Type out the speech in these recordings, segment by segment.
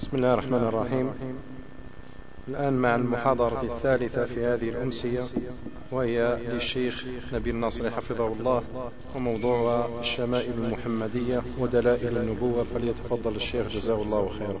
بسم الله الرحمن الرحيم. الآن مع المحاضرة الثالثة في هذه الأمسية وهي للشيخ نبيل الناصر حفظه الله وموضوعها الشمائل المحمدية ودلائل النبوة. فليتفضل الشيخ جزاه الله خيرا.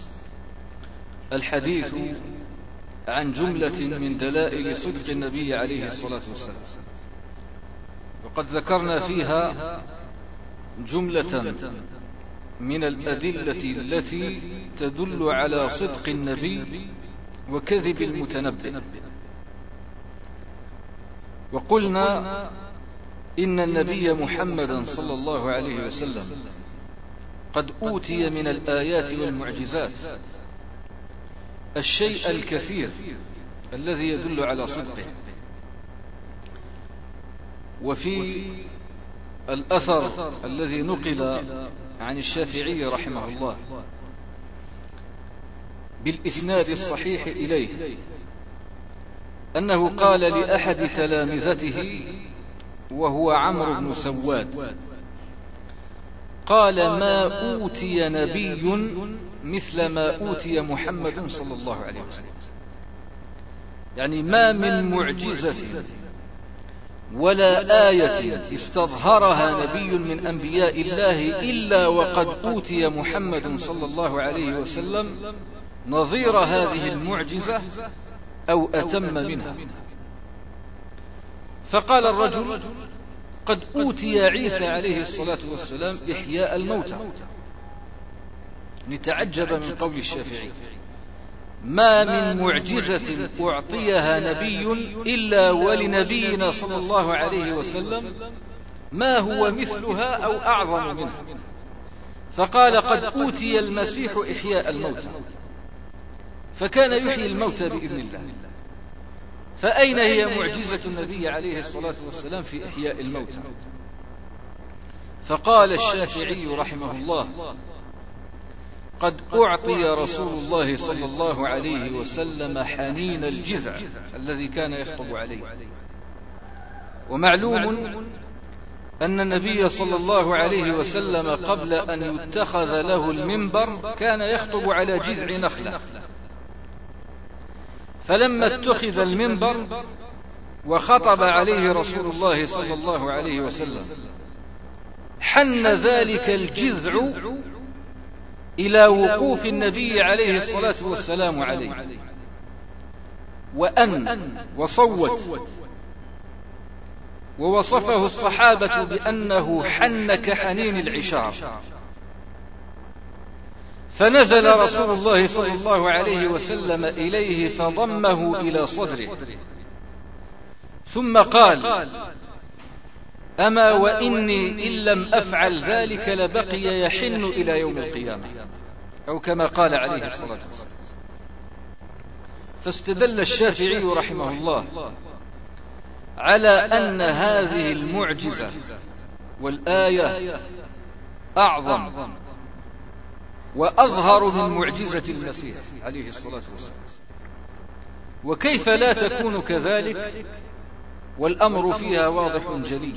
الحديث عن جملة من دلائل صدق النبي عليه الصلاة والسلام. وقد ذكرنا فيها جملة من الأدلة التي تدل على صدق النبي وكذب المتنبئ وقلنا إن النبي محمدا صلى الله عليه وسلم قد أوتي من الآيات والمعجزات الشيء الكثير الذي يدل على صدقه. وفي الأثر الذي نقل عن الشافعي رحمه الله بالإسناد الصحيح إليه أنه قال لأحد تلامذته وهو عمرو بن سواد قال ما أوتي نبي مثل ما أوتي محمد صلى الله عليه وسلم. يعني ما من معجزة ولا آية استظهرها نبي من أنبياء الله إلا وقد أوتي محمد صلى الله عليه وسلم نظير هذه المعجزة أو أتم منها. فقال الرجل قد أوتي عيسى عليه الصلاة والسلام إحياء الموتى. لتعجب من قول الشافعي. ما من معجزة أعطيها نبي إلا ولنبينا صلى الله عليه وسلم ما هو مثلها أو أعظم منها فقال قد أوتي المسيح إحياء الموتى. فكان يحيي الموتى بإذن الله. فأين هي معجزة النبي عليه الصلاة والسلام في إحياء الموتى؟ فقال الشافعي رحمه الله. قد أعطي رسول الله صلى الله عليه وسلم حنين الجذع الذي كان يخطب عليه. ومعلوم أن النبي صلى الله عليه وسلم قبل أن يتخذ له المنبر كان يخطب على جذع نخلة. فلما اتخذ المنبر وخطب عليه رسول الله صلى الله عليه وسلم حن ذلك الجذع إلى وقوف النبي عليه الصلاة والسلام عليه. وأن وصوت. ووصفه الصحابة بأنه حن كحنين العشار. فنزل رسول الله صلى الله عليه وسلم إليه فضمه إلى صدره. ثم قال أما وإني إن لم أفعل ذلك لبقي يحن إلى يوم القيامة. أو كما قال عليه الصلاة والسلام. فاستدل الشافعي رحمه الله على أن هذه المعجزة والآية أعظم وأظهر من معجزة المسيح عليه الصلاة والسلام. وكيف لا تكون كذلك؟ والأمر فيها واضح جلي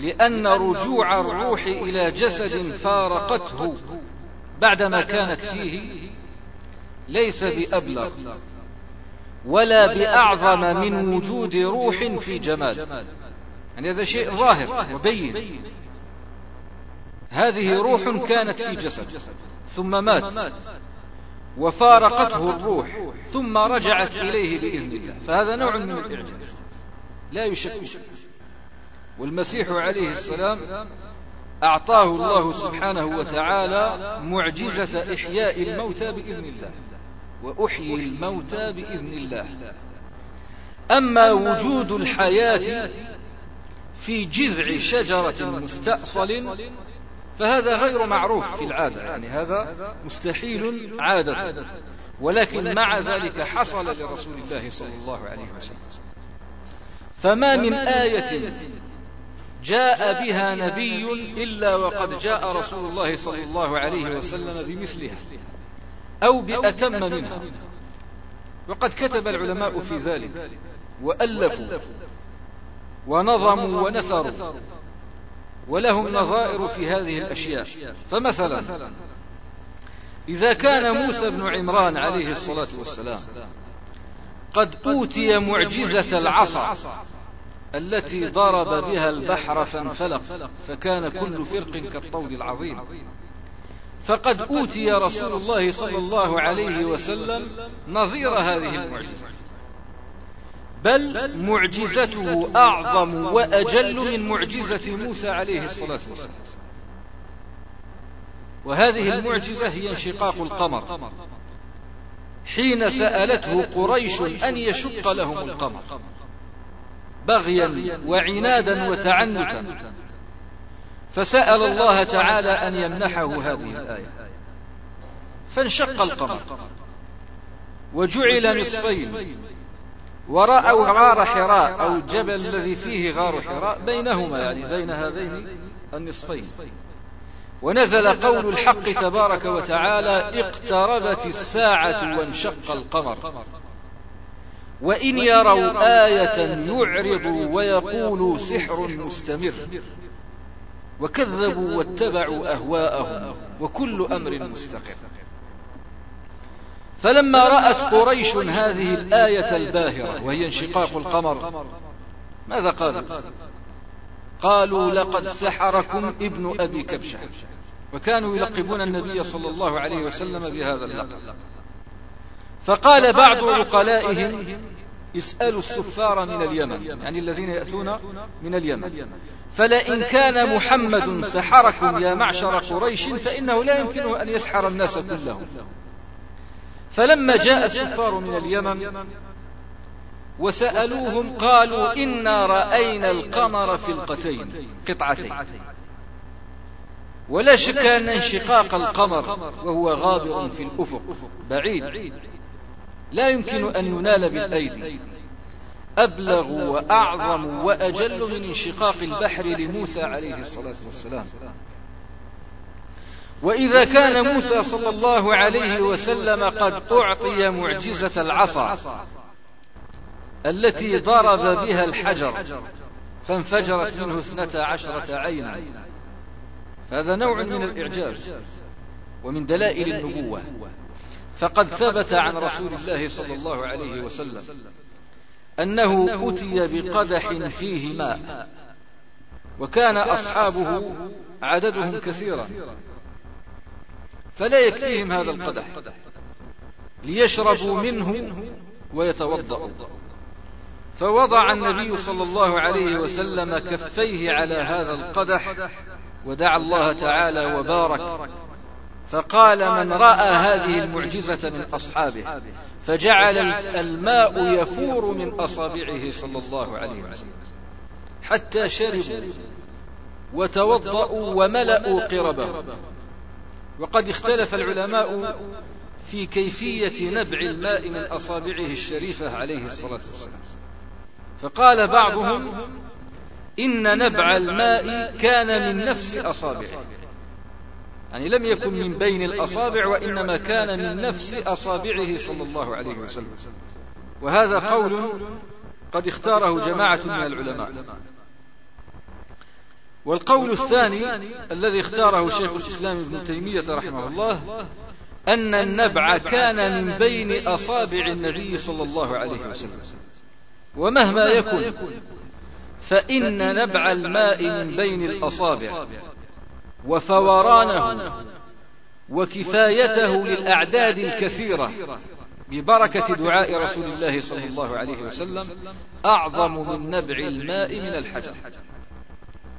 لأن رجوع الروح إلى جسد فارقته بعدما كانت فيه ليس بأبلغ ولا بأعظم من وجود روح في جماد. يعني هذا شيء ظاهر وبين. هذه روح كانت في جسد ثم مات وفارقته الروح ثم رجعت إليه بإذن الله. فهذا نوع من الإعجاز. لا يشك. والمسيح عليه السلام أعطاه الله سبحانه وتعالى معجزة إحياء الموتى بإذن الله. وأحيي الموتى بإذن الله. أما وجود الحياة في جذع شجرة مستأصل فهذا غير معروف في العادة. يعني هذا مستحيل عادة. ولكن مع ذلك حصل لرسول الله صلى الله عليه وسلم. فما من آية جاء بها نبي إلا وقد جاء رسول الله صلى الله عليه وسلم بمثلها أو بأتم منها. وقد كتب العلماء في ذلك. وألفوا. ونظموا ونثروا. ولهم نظائر في هذه الأشياء. فمثلا إذا كان موسى بن عمران عليه الصلاة والسلام قد أوتي معجزة العصا. التي ضرب بها البحر فانفلق. فكان كل فرق كالطود العظيم. فقد أوتي رسول الله صلى الله عليه وسلم نظير هذه المعجزة. بل معجزته أعظم وأجل من معجزة موسى عليه الصلاة والسلام. وهذه المعجزة هي انشقاق القمر. حين سألته قريش أن يشق لهم القمر. بغيا وعنادا وتعنتا. فسأل الله تعالى أن يمنحه هذه الآية. فانشق القمر وجعل نصفين ورأوا غار حراء أو الجبل الذي فيه غار حراء بينهما يعني بين هذين النصفين. ونزل قول الحق تبارك وتعالى اقتربت الساعة وانشق القمر. وإن يروا آية يعرضوا ويقولوا سحر مستمر. وكذبوا واتبعوا أهواءهم وكل أمر مستقر. فلما رأت قريش هذه الآية الباهرة وهي انشقاق القمر. ماذا قالوا؟ قالوا؟ لقد سحركم ابن أبي كبشة. وكانوا يلقبون النبي صلى الله عليه وسلم بهذا اللقب. فقال بعض عقلائهم اسألوا السفار من اليمن. يعني الذين يأتون من اليمن. فلئن كان محمد سحركم يا معشر قريش فإنه لا يمكنه أن يسحر الناس كلهم. فلما جاء السفار من اليمن وسألوهم قالوا إنا رأينا القمر في القتين قطعتين. ولا شك أن انشقاق القمر وهو غابر في الأفق بعيد. لا يمكن أن ينال بالأيدي. أبلغ وأعظم وأجل من انشقاق البحر لموسى عليه الصلاة والسلام. وإذا كان موسى صلى الله عليه وسلم قد أعطي معجزة العصا التي ضرب بها الحجر فانفجرت منه اثنتا عشرة عينا. فهذا نوع من الإعجاز ومن دلائل النبوة. فقد ثبت عن رسول الله صلى الله عليه وسلم أنه أتي بقدح فيه ماء وكان أصحابه عددهم كثيرا. فلا يكفيهم هذا القدح. ليشربوا منه ويتوضأ فوضع النبي صلى الله عليه وسلم كفيه على هذا القدح. ودعا الله تعالى وبارك. فقال من رأى هذه المعجزة من أصحابه فجعل الماء يفور من أصابعه صلى الله عليه وسلم. حتى شربوا وتوضأوا وملأوا قربهم وقد اختلف العلماء في كيفية نبع الماء من أصابعه الشريفة عليه الصلاة والسلام. فقال بعضهم إن نبع الماء كان من نفس أصابعه. يعني لم يكن من بين الأصابع وإنما كان من نفس أصابعه صلى الله عليه وسلم. وهذا قول قد اختاره جماعة من العلماء. والقول الثاني الذي اختاره شيخ الإسلام ابن تيمية رحمه الله أن النبع كان من بين أصابع النبي صلى الله عليه وسلم. ومهما يكن فإن نبع الماء من بين الأصابع. وفورانه وكفايته للأعداد الكثيرة ببركة دعاء رسول الله صلى الله عليه وسلم أعظم من نبع الماء من الحجر.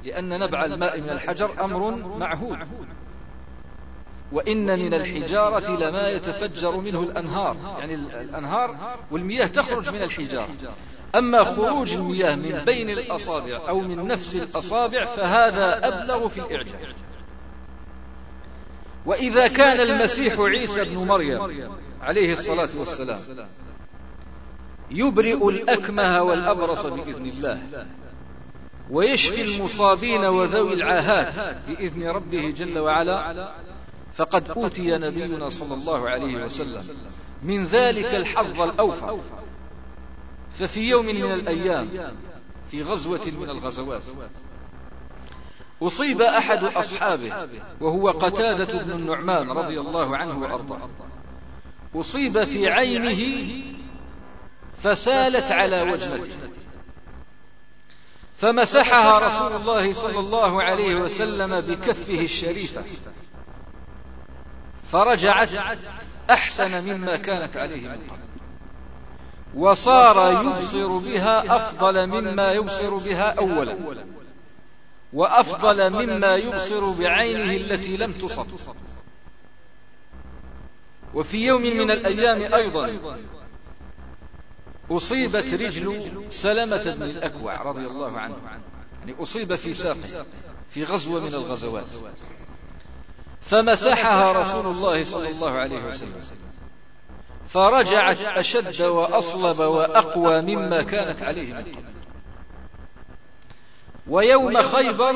لأن نبع الماء من الحجر أمر معهود. وإن من الحجارة لما يتفجر منه الأنهار. يعني الأنهار والمياه تخرج من الحجارة. أما خروج المياه من بين الأصابع أو من نفس الأصابع فهذا أبلغ في الإعجاز. وإذا كان المسيح عيسى بن مريم عليه الصلاة والسلام يبرئ الأكمه والأبرص بإذن الله. ويشفي المصابين وذوي العاهات بإذن ربه جل وعلا. فقد أوتي نبينا صلى الله عليه وسلم. من ذلك الحظ الأوفر ففي يوم من الأيام في غزوة من الغزوات. أصيب أحد أصحابه وهو قتادة بن النعمان رضي الله عنه وأرضاه. أصيب في عينه فسالت على وجنته فمسحها رسول الله صلى الله عليه وسلم بكفه الشريفة. فرجعت أحسن مما كانت عليه من قبل. وصار يبصر بها أفضل مما يبصر بها أولا. وأفضل مما يبصر بعينه التي لم تصب. وفي يوم من الأيام أيضا أصيبت رجل سلمة بن الأكوع رضي الله عنه. يعني أصيب في ساقه في غزوة من الغزوات. فمسحها رسول الله صلى الله عليه وسلم. فرجعت أشد وأصلب وأقوى مما كانت عليه من قبل. ويوم خيبر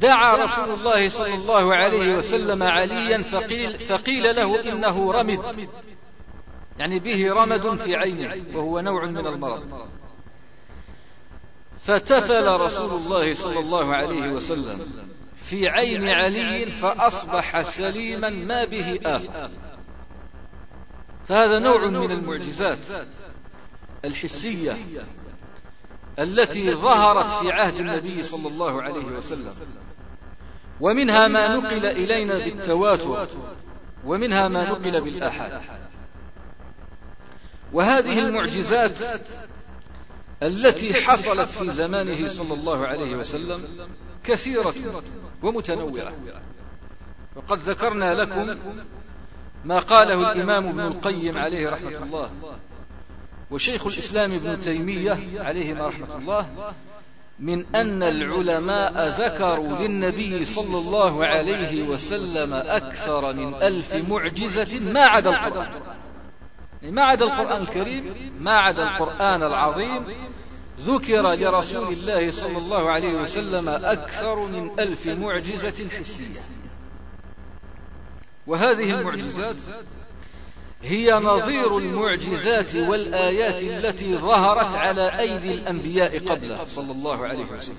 دعا رسول الله صلى الله عليه وسلم عليا فقيل, فقيل له إنه رمد. يعني به رمد في عينه وهو نوع من المرض. فتفل رسول الله صلى الله عليه وسلم في عين علي فأصبح سليما ما به آفة. فهذا نوع من المعجزات. الحسية. التي ظهرت في عهد النبي صلى الله عليه وسلم. ومنها ما نقل إلينا بالتواتر. ومنها ما نقل بالآحاد. وهذه المعجزات التي حصلت في زمانه صلى الله عليه وسلم كثيرة ومتنوعة. وقد ذكرنا لكم ما قاله الإمام ابن القيم عليه رحمة الله. وشيخ الإسلام ابن تيمية عليهما رحمة الله من أن العلماء ذكروا للنبي صلى الله عليه وسلم أكثر من ألف معجزة ما عدا القرآن. ما عدا القرآن الكريم ما عدا القرآن العظيم ذكر لرسول الله صلى الله عليه وسلم أكثر من ألف معجزة حسية. وهذه المعجزات هي نظير المعجزات والآيات التي ظهرت على أيدي الأنبياء قبله صلى الله عليه وسلم.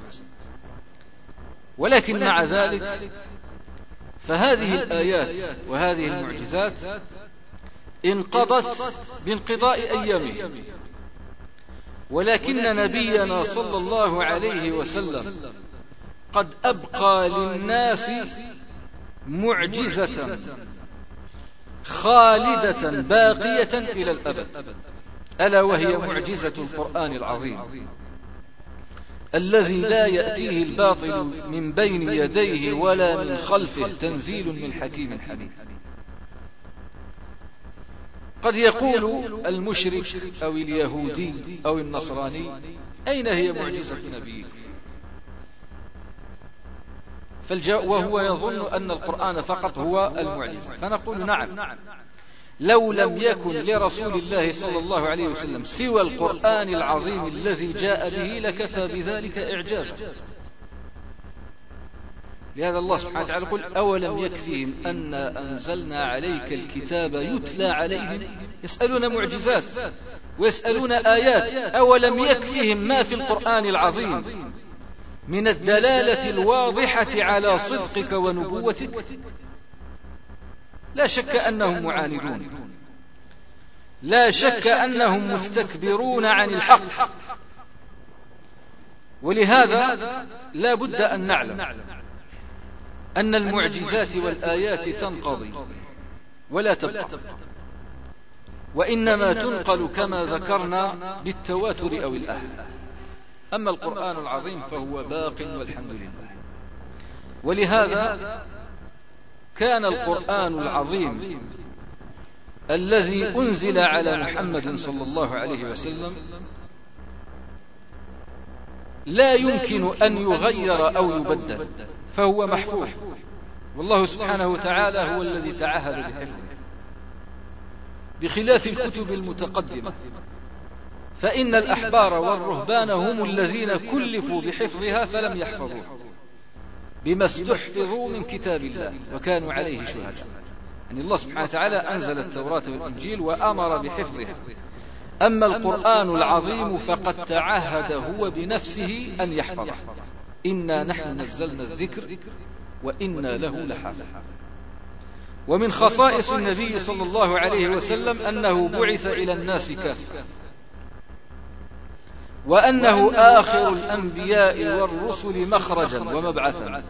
ولكن مع ذلك فهذه الآيات وهذه المعجزات انقضت بانقضاء أيامه ولكن نبينا صلى الله عليه وسلم قد أبقى للناس معجزة. خالدة باقية إلى الأبد. ألا وهي معجزة القرآن العظيم. الذي لا يأتيه الباطل من بين يديه ولا من خلفه تنزيل من حكيم حميد. قد يقول المشرك أو اليهودي أو النصراني أين هي معجزة نبيكم وهو يظن أن القرآن فقط هو المعجزة. فنقول نعم. لو لم يكن لرسول الله صلى الله عليه وسلم سوى القرآن العظيم الذي جاء به لكفى بذلك إعجازا. لهذا الله سبحانه وتعالى يقول أولم يكفيهم أن أنزلنا عليك الكتاب يتلى عليهم. يسألون معجزات. ويسألون آيات. أولم يكفيهم ما في القرآن العظيم؟ من الدلالة الواضحة على صدقك ونبوتك. لا شك أنهم معاندون. لا شك أنهم مستكبرون عن الحق. ولهذا لا بد أن نعلم أن المعجزات والآيات تنقضي ولا تبقى. وإنما تنقل كما ذكرنا بالتواتر أو الأهل أما القرآن العظيم فهو باق والحمد لله. ولهذا كان القرآن العظيم الذي أنزل على محمد صلى الله عليه وسلم لا يمكن أن يغير أو يبدل. فهو محفوظ. والله سبحانه وتعالى هو الذي تعهد بحفظه بخلاف الكتب المتقدمة. فإن الأحبار والرهبان هم الذين كلفوا بحفظها فلم يحفظوها بما استحفظوا من كتاب الله وكانوا عليه شهداء. يعني الله سبحانه وتعالى أنزل التوراة والإنجيل وأمر بحفظها. أما القرآن العظيم فقد تعهد هو بنفسه أن يحفظه. إنا نحن نزلنا الذكر وإنا له لحافظ. ومن خصائص النبي صلى الله عليه وسلم أنه بعث إلى الناس كافة. وأنه آخر الأنبياء والرسل مخرجا ومبعثا.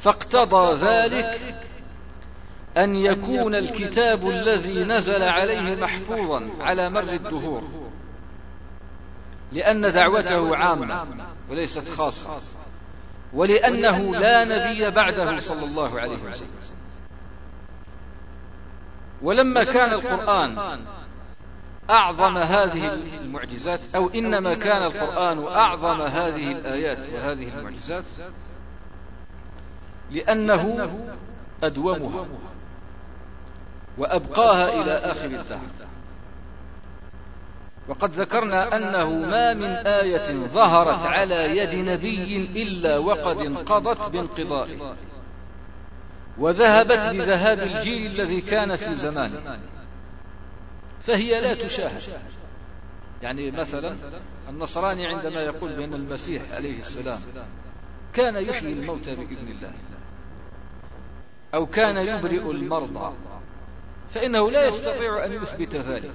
فاقتضى ذلك أن يكون الكتاب الذي نزل عليه محفوظا على مر الدهور. لأن دعوته عامة وليست خاصة. ولأنه لا نبي بعده صلى الله عليه وسلم. ولما كان القرآن أعظم هذه المعجزات أو إنما كان القرآن أعظم هذه الآيات وهذه المعجزات. لأنه أدومها وأبقاها إلى آخر الدهر. وقد ذكرنا أنه ما من آية ظهرت على يد نبي إلا وقد انقضت بانقضائه وذهبت بذهاب الجيل الذي كان في زمانه. فهي لا تشاهد. يعني مثلا النصراني عندما يقول بأن المسيح عليه السلام كان يحيي الموتى بإذن الله أو كان يبرئ المرضى فإنه لا يستطيع أن يثبت ذلك.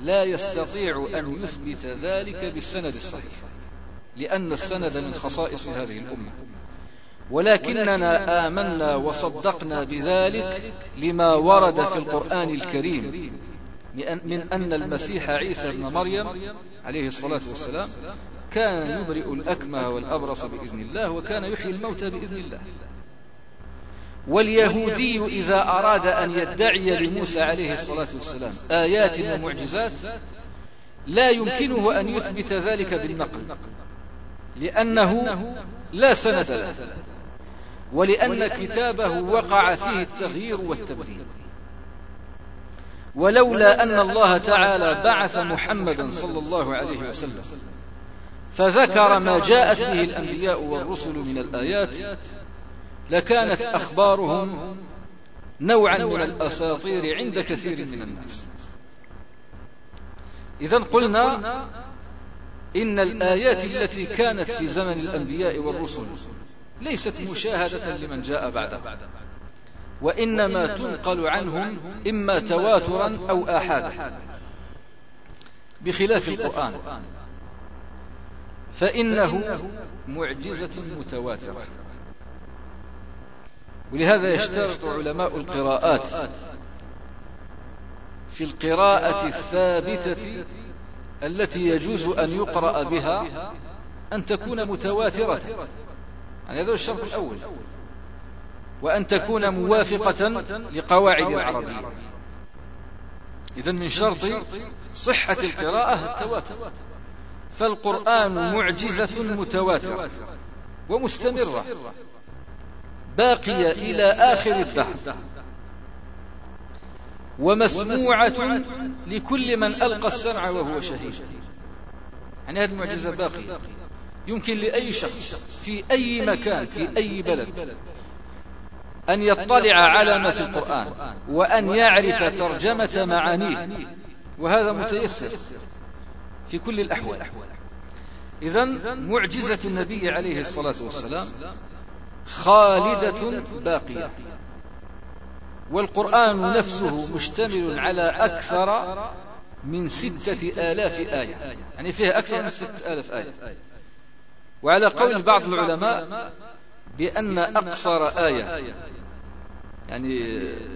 لا يستطيع أن يثبت ذلك بالسند الصحيح لأن السند من خصائص هذه الأمة. ولكننا آمنا وصدقنا بذلك لما ورد في القرآن الكريم من أن المسيح عيسى بن مريم عليه الصلاة والسلام كان يبرئ الأكمه والأبرص بإذن الله وكان يحيي الموتى بإذن الله. واليهودي إذا أراد أن يدعي لموسى عليه الصلاة والسلام. آيات ومعجزات لا يمكنه أن يثبت ذلك بالنقل. لأنه لا سند له. ولأن كتابه وقع فيه التغيير والتبديل. ولولا أن الله تعالى بعث محمدا صلى الله عليه وسلم. فذكر ما جاءت به الأنبياء والرسل من الآيات لكانت أخبارهم نوعا من الأساطير عند كثير من الناس. إذا قلنا إن الآيات التي كانت في زمن الأنبياء والرسل ليست مشاهدة لمن جاء بعده. وإنما تنقل عنهم إما تواترا أو آحادا. بخلاف القرآن. فإنه معجزة متواترة. ولهذا يشترط علماء القراءات في القراءة الثابتة التي يجوز أن يقرأ بها أن تكون متواترة. يعني هذا الشرط الأول. وأن تكون موافقة لقواعد العربية. إذا من شرط صحة القراءة التواتر. فالقرآن معجزة متواترة ومستمرة. باقية إلى آخر الدهر. ومسموعة لكل من ألقى السمع وهو شهيد. يعني هذه المعجزة باقية. يمكن لأي شخص في أي مكان في أي بلد. أن يطلع على ما في القرآن وأن يعرف ترجمة معانيه وهذا متيسر في كل الأحوال. إذا معجزة النبي عليه الصلاة والسلام خالدة باقية والقرآن نفسه مشتمل على أكثر من ستة آلاف آية يعني فيها أكثر من ستة آلاف آية. وعلى قول بعض العلماء بأن أقصر آية. يعني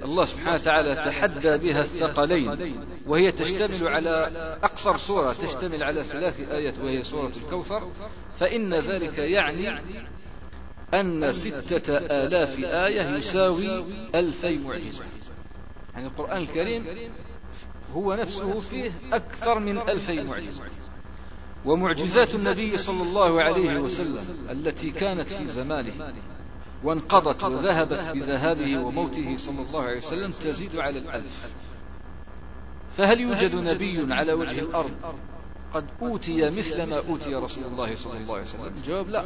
الله سبحانه وتعالى تحدى بها الثقلين وهي تشتمل على أقصر سورة تشتمل على ثلاث آيات وهي سورة الكوثر. فإن ذلك يعني أن ستة آلاف آية يساوي ألفي معجزة. يعني القرآن الكريم هو نفسه فيه أكثر من ألفي معجزة. ومعجزات النبي صلى الله عليه وسلم التي كانت في زمانه وانقضت وذهبت بذهابه وموته صلى الله عليه وسلم تزيد على الألف. فهل يوجد نبي على وجه الأرض قد أوتي مثل ما أوتي رسول الله صلى الله عليه وسلم. الجواب لا.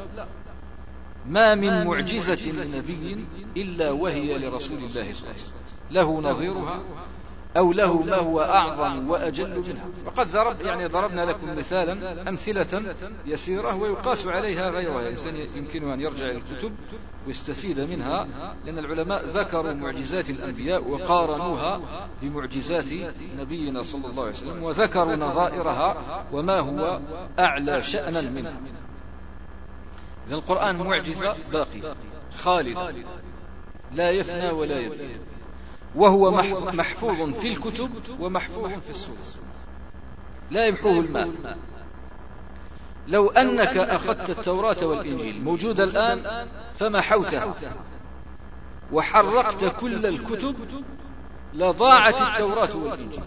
ما من معجزة لنبي إلا وهي لرسول الله صلى الله عليه وسلم. له نظيرها أو له ما هو أعظم وأجل منها. وقد ضرب يعني ضربنا لكم مثالا أمثلة يسيرة ويقاس عليها غيرها الإنسان. يمكنه أن يرجع إلى الكتب ويستفيد منها لأن العلماء ذكروا معجزات الأنبياء وقارنوها بمعجزات نبينا صلى الله عليه وسلم وذكروا نظائرها وما هو أعلى شأنا منها. إذا القرآن معجزة باقي خالد لا يفنى ولا يبلد وهو محفوظ في الكتب ومحفوظ في الصدور لا يمحوه الماء. لو أنك أخذت التوراة والإنجيل. موجودة الآن فمحوتها وحرقت كل الكتب لضاعت التوراة والإنجيل.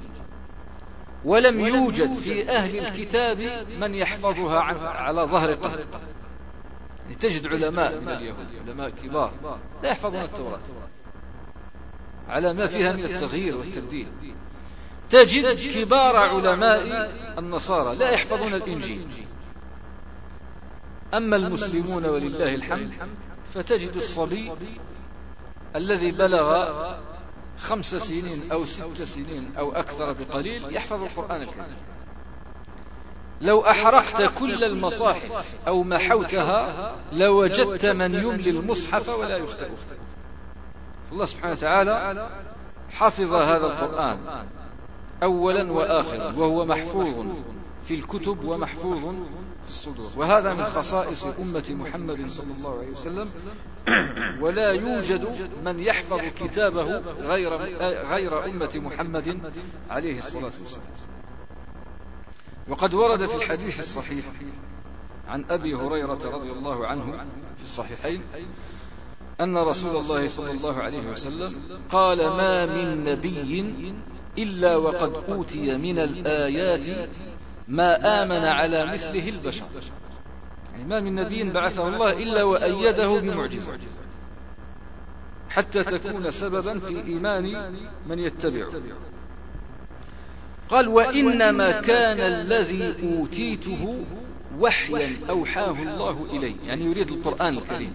ولم يوجد في أهل الكتاب من يحفظها على ظهر قهر. يعني تجد علماء من اليهود علماء كبار. لا يحفظون التوراة. على ما فيها من التغيير والتبديل. تجد كبار علماء النصارى لا يحفظون الإنجيل. أما المسلمون ولله الحمد فتجد الصبي الذي بلغ خمس سنين أو ست سنين أو أكثر بقليل يحفظ القرآن الكريم. لو أحرقت كل المصاحف أو محوتها لوجدت من يملي المصحف ولا يخطئ الله سبحانه وتعالى حفظ هذا القرآن أولا وآخرا. وهو محفوظ في الكتب ومحفوظ في الصدور. وهذا من خصائص أمة محمد صلى الله عليه وسلم. ولا يوجد من يحفظ كتابه غير غير أمة محمد عليه الصلاة والسلام. وقد ورد في الحديث الصحيح عن أبي هريرة رضي الله عنه. في الصحيحين. أن رسول الله صلى الله عليه وسلم قال ما من نبي إلا وقد أوتي من الآيات ما آمن على مثله البشر. يعني ما من نبي بعثه الله إلا وأيده بمعجزة. حتى تكون سببا في إيمان من يتبعه. قال وإنما كان الذي أوتيته وحيا أوحاه الله إلي يعني يريد القرآن الكريم.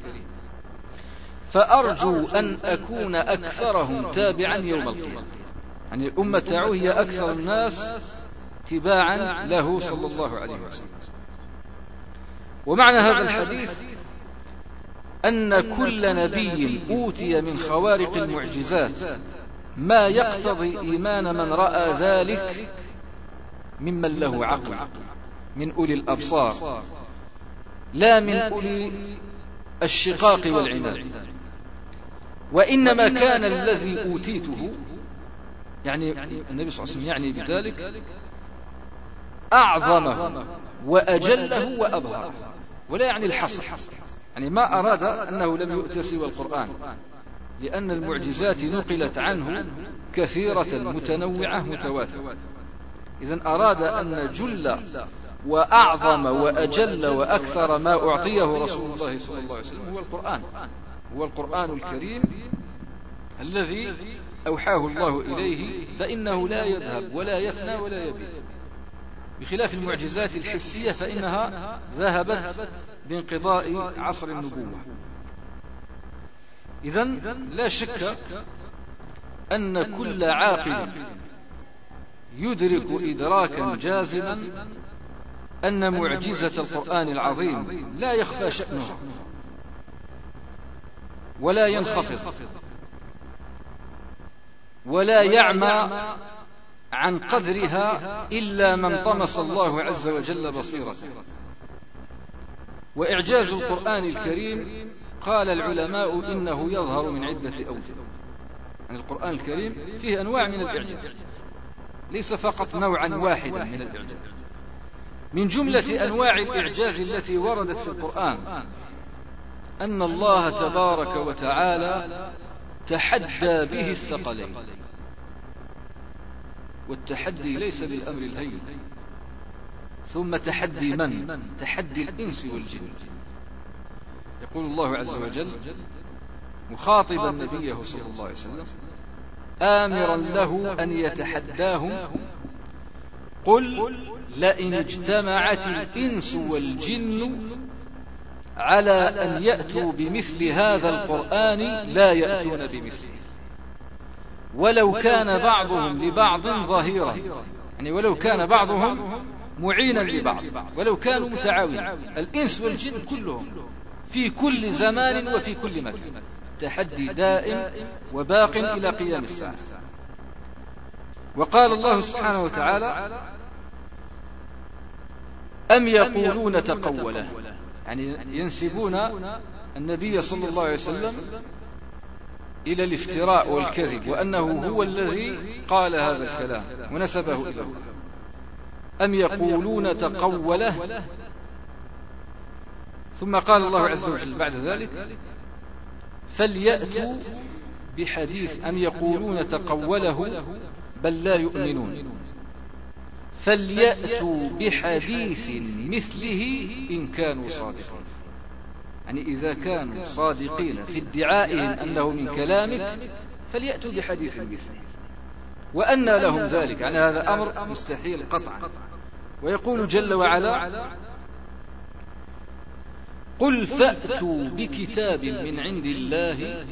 فأرجو أن أكون أكثرهم تابعا يوم القيامة. يعني الأمة هي أكثر الناس تباعا له صلى الله عليه وسلم. ومعنى هذا الحديث أن كل نبي أوتي من خوارق المعجزات. ما يقتضي إيمان من رأى ذلك ممن له عقل من أولي الأبصار. لا من أولي الشقاق والعناد. وإنما كان الذي أوتيته. يعني النبي صلى الله عليه وسلم يعني بذلك أعظمه وأجله وأبهره ولا يعني الحصر. يعني ما أراد أنه لم يؤت سوى القرآن. لأن المعجزات نقلت عنه كثيرة متنوعة متواترة. إذا أراد أن جل وأعظم وأجل وأكثر ما أعطيه رسول الله صلى الله عليه وسلم هو القرآن. هو القرآن الكريم الذي أوحاه الله إليه فإنه لا يذهب ولا يفنى ولا يبيد بخلاف المعجزات الحسية فإنها ذهبت بانقضاء عصر النبوة. إذا لا شك أن كل عاقل يدرك إدراكا جازما أن معجزة القرآن العظيم لا يخفى شأنها. ولا ينخفض. ولا يعمى عن قدرها إلا من طمس الله عز وجل بصيرته. وإعجاز القرآن الكريم قال العلماء إنه يظهر من عدة أوجه. يعني القرآن الكريم فيه أنواع من الإعجاز. ليس فقط نوعا واحدا من الإعجاز. من جملة أنواع الإعجاز التي وردت في القرآن. أن الله تبارك وتعالى تحدى به الثقلين. والتحدي ليس بالأمر الهين ثم تحدي من؟ تحدي الإنس والجن. يقول الله عز وجل مخاطبا نبيه صلى الله عليه وسلم آمرا له أن يتحداهم قل لئن اجتمعت الإنس والجن على أن يأتوا بمثل هذا القرآن لا يأتون بمثله. ولو كان بعضهم لبعض ظهيرا. يعني ولو كان بعضهم معينا لبعض. ولو كانوا متعاونين. الإنس والجن كلهم. في كل زمان وفي كل مكان. تحدي دائم وباق إلى قيام الساعة. وقال الله سبحانه وتعالى أم يقولون تقوله؟ يعني ينسبون النبي صلى الله عليه وسلم إلى الافتراء والكذب وأنه هو الذي قال هذا الكلام ونسبه الله أم يقولون تقوله؟ ثم قال الله عز وجل بعد ذلك فليأتوا بحديث أم يقولون تقوله بل لا يؤمنون. فليأتوا بحديث مثله إن كانوا صادقين. يعني إذا كانوا صادقين في ادعائهم أنه من كلامك فليأتوا بحديث مثله. وأن لهم ذلك يعني هذا أمر مستحيل قطعا. ويقول جل وعلا قل فأتوا بكتاب من عند الله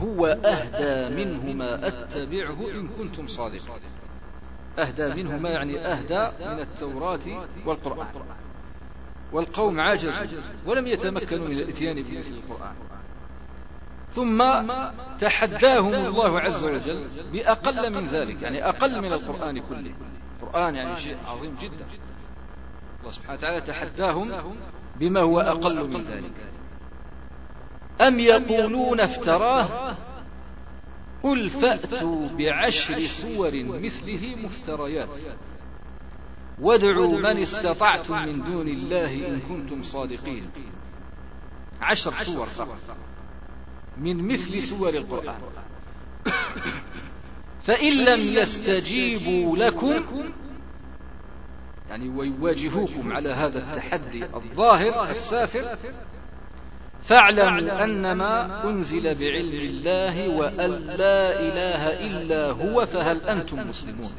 هو أهدى منه ما أتبعه إن كنتم صادقين. أهدى منه ما يعني أهدى من التوراة والقرآن. والقوم عجزوا ولم يتمكنوا من الإتيان بمثل القرآن. ثم تحداهم الله عز وجل بأقل من ذلك يعني أقل من القرآن كله. القرآن يعني شيء عظيم جدا. الله سبحانه وتعالى تحداهم بما هو أقل من ذلك. أم يقولون افتراه قل فأتوا بعشر سور مثله مفتريات. وادعوا من استطعتم من دون الله إن كنتم صادقين. عشر سور فقط من مثل سور القرآن. فإن لم يستجيبوا لكم يعني ويواجهوكم على هذا التحدي الظاهر السافر فاعلموا أنما أنزل بعلم الله وأن لا إله إلا هو فهل أنتم مسلمون؟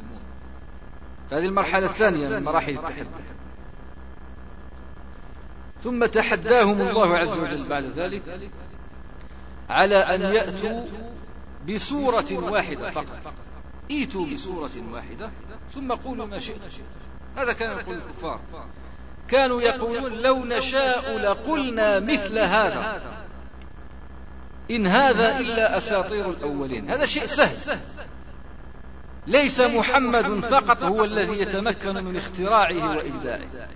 هذه المرحلة الثانية من مراحل التحدي. ثم تحداهم الله عز وجل بعد ذلك على أن يأتوا بسورة واحدة فقط. إيتوا بسورة واحدة ثم قولوا ما شئتم. هذا كان يقول الكفار. كانوا يقولون لو نشاء لقلنا مثل هذا. إن هذا إلا أساطير الأولين. هذا شيء سهل. ليس محمد فقط هو الذي يتمكن من اختراعه وإبداعه.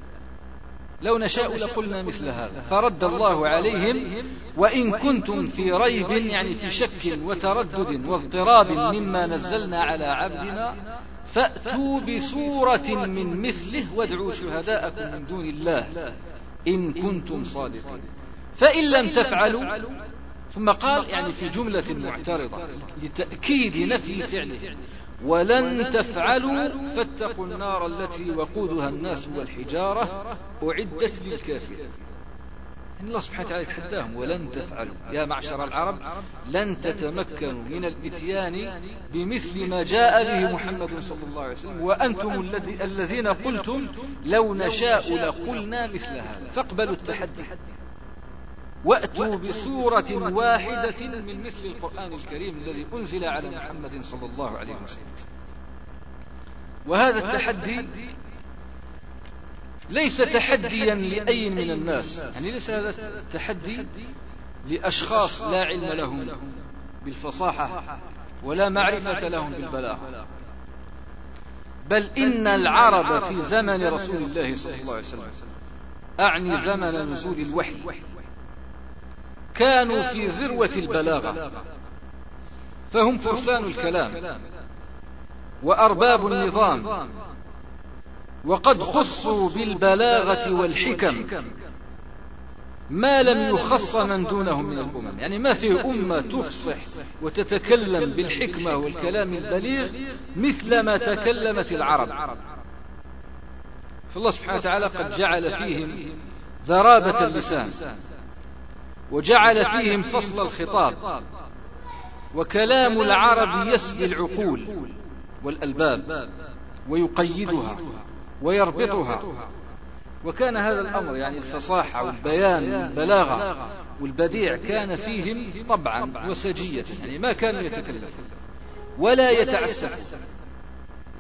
لو نشاء لقلنا مثل هذا. فرد الله عليهم وإن كنتم في ريب يعني في شك وتردد واضطراب مما نزلنا على عبدنا فأتوا بسورة من مثله وادعوا شهداءكم من دون الله إن كنتم صادقين. فإن لم تفعلوا ثم قال يعني في جملة معترضة لتأكيد نفي فعله ولن تفعلوا فاتقوا النار التي وقودها الناس والحجارة أعدت للكافرين. إن الله سبحانه وتعالى يتحداهم ولن تفعلوا. يا معشر العرب لن تتمكنوا من الإتيان بمثل ما جاء به محمد صلى الله عليه وسلم. وأنتم الذين قلتم لو نشاء لقلنا مثل هذا. فاقبلوا التحدي. وأتوا بسورة واحدة من مثل القرآن الكريم الذي أنزل على محمد صلى الله عليه وسلم. وهذا التحدي ليس تحديا لأي من الناس. يعني ليس هذا التحدي لأشخاص لا علم لهم بالفصاحة ولا معرفة لهم بالبلاغة. بل إن العرب في زمن رسول الله صلى الله عليه وسلم أعني زمن نزول الوحي كانوا في ذروة البلاغة فهم فرسان الكلام وأرباب النظام وقد خصوا بالبلاغة والحكم. ما لم يخص من دونهم من الأمم. يعني ما في أمة تفصح وتتكلم بالحكمة والكلام البليغ مثل ما تكلمت العرب. فالله سبحانه وتعالى قد جعل فيهم ذرابة اللسان وجعل فيهم فصل الخطاب وكلام العرب يسبي العقول والألباب ويقيدها. ويربطها. وكان هذا الأمر يعني الفصاحة والبيان والبلاغة والبديع كان فيهم طبعا وسجية يعني ما كانوا يتكلفون. ولا يتعسفون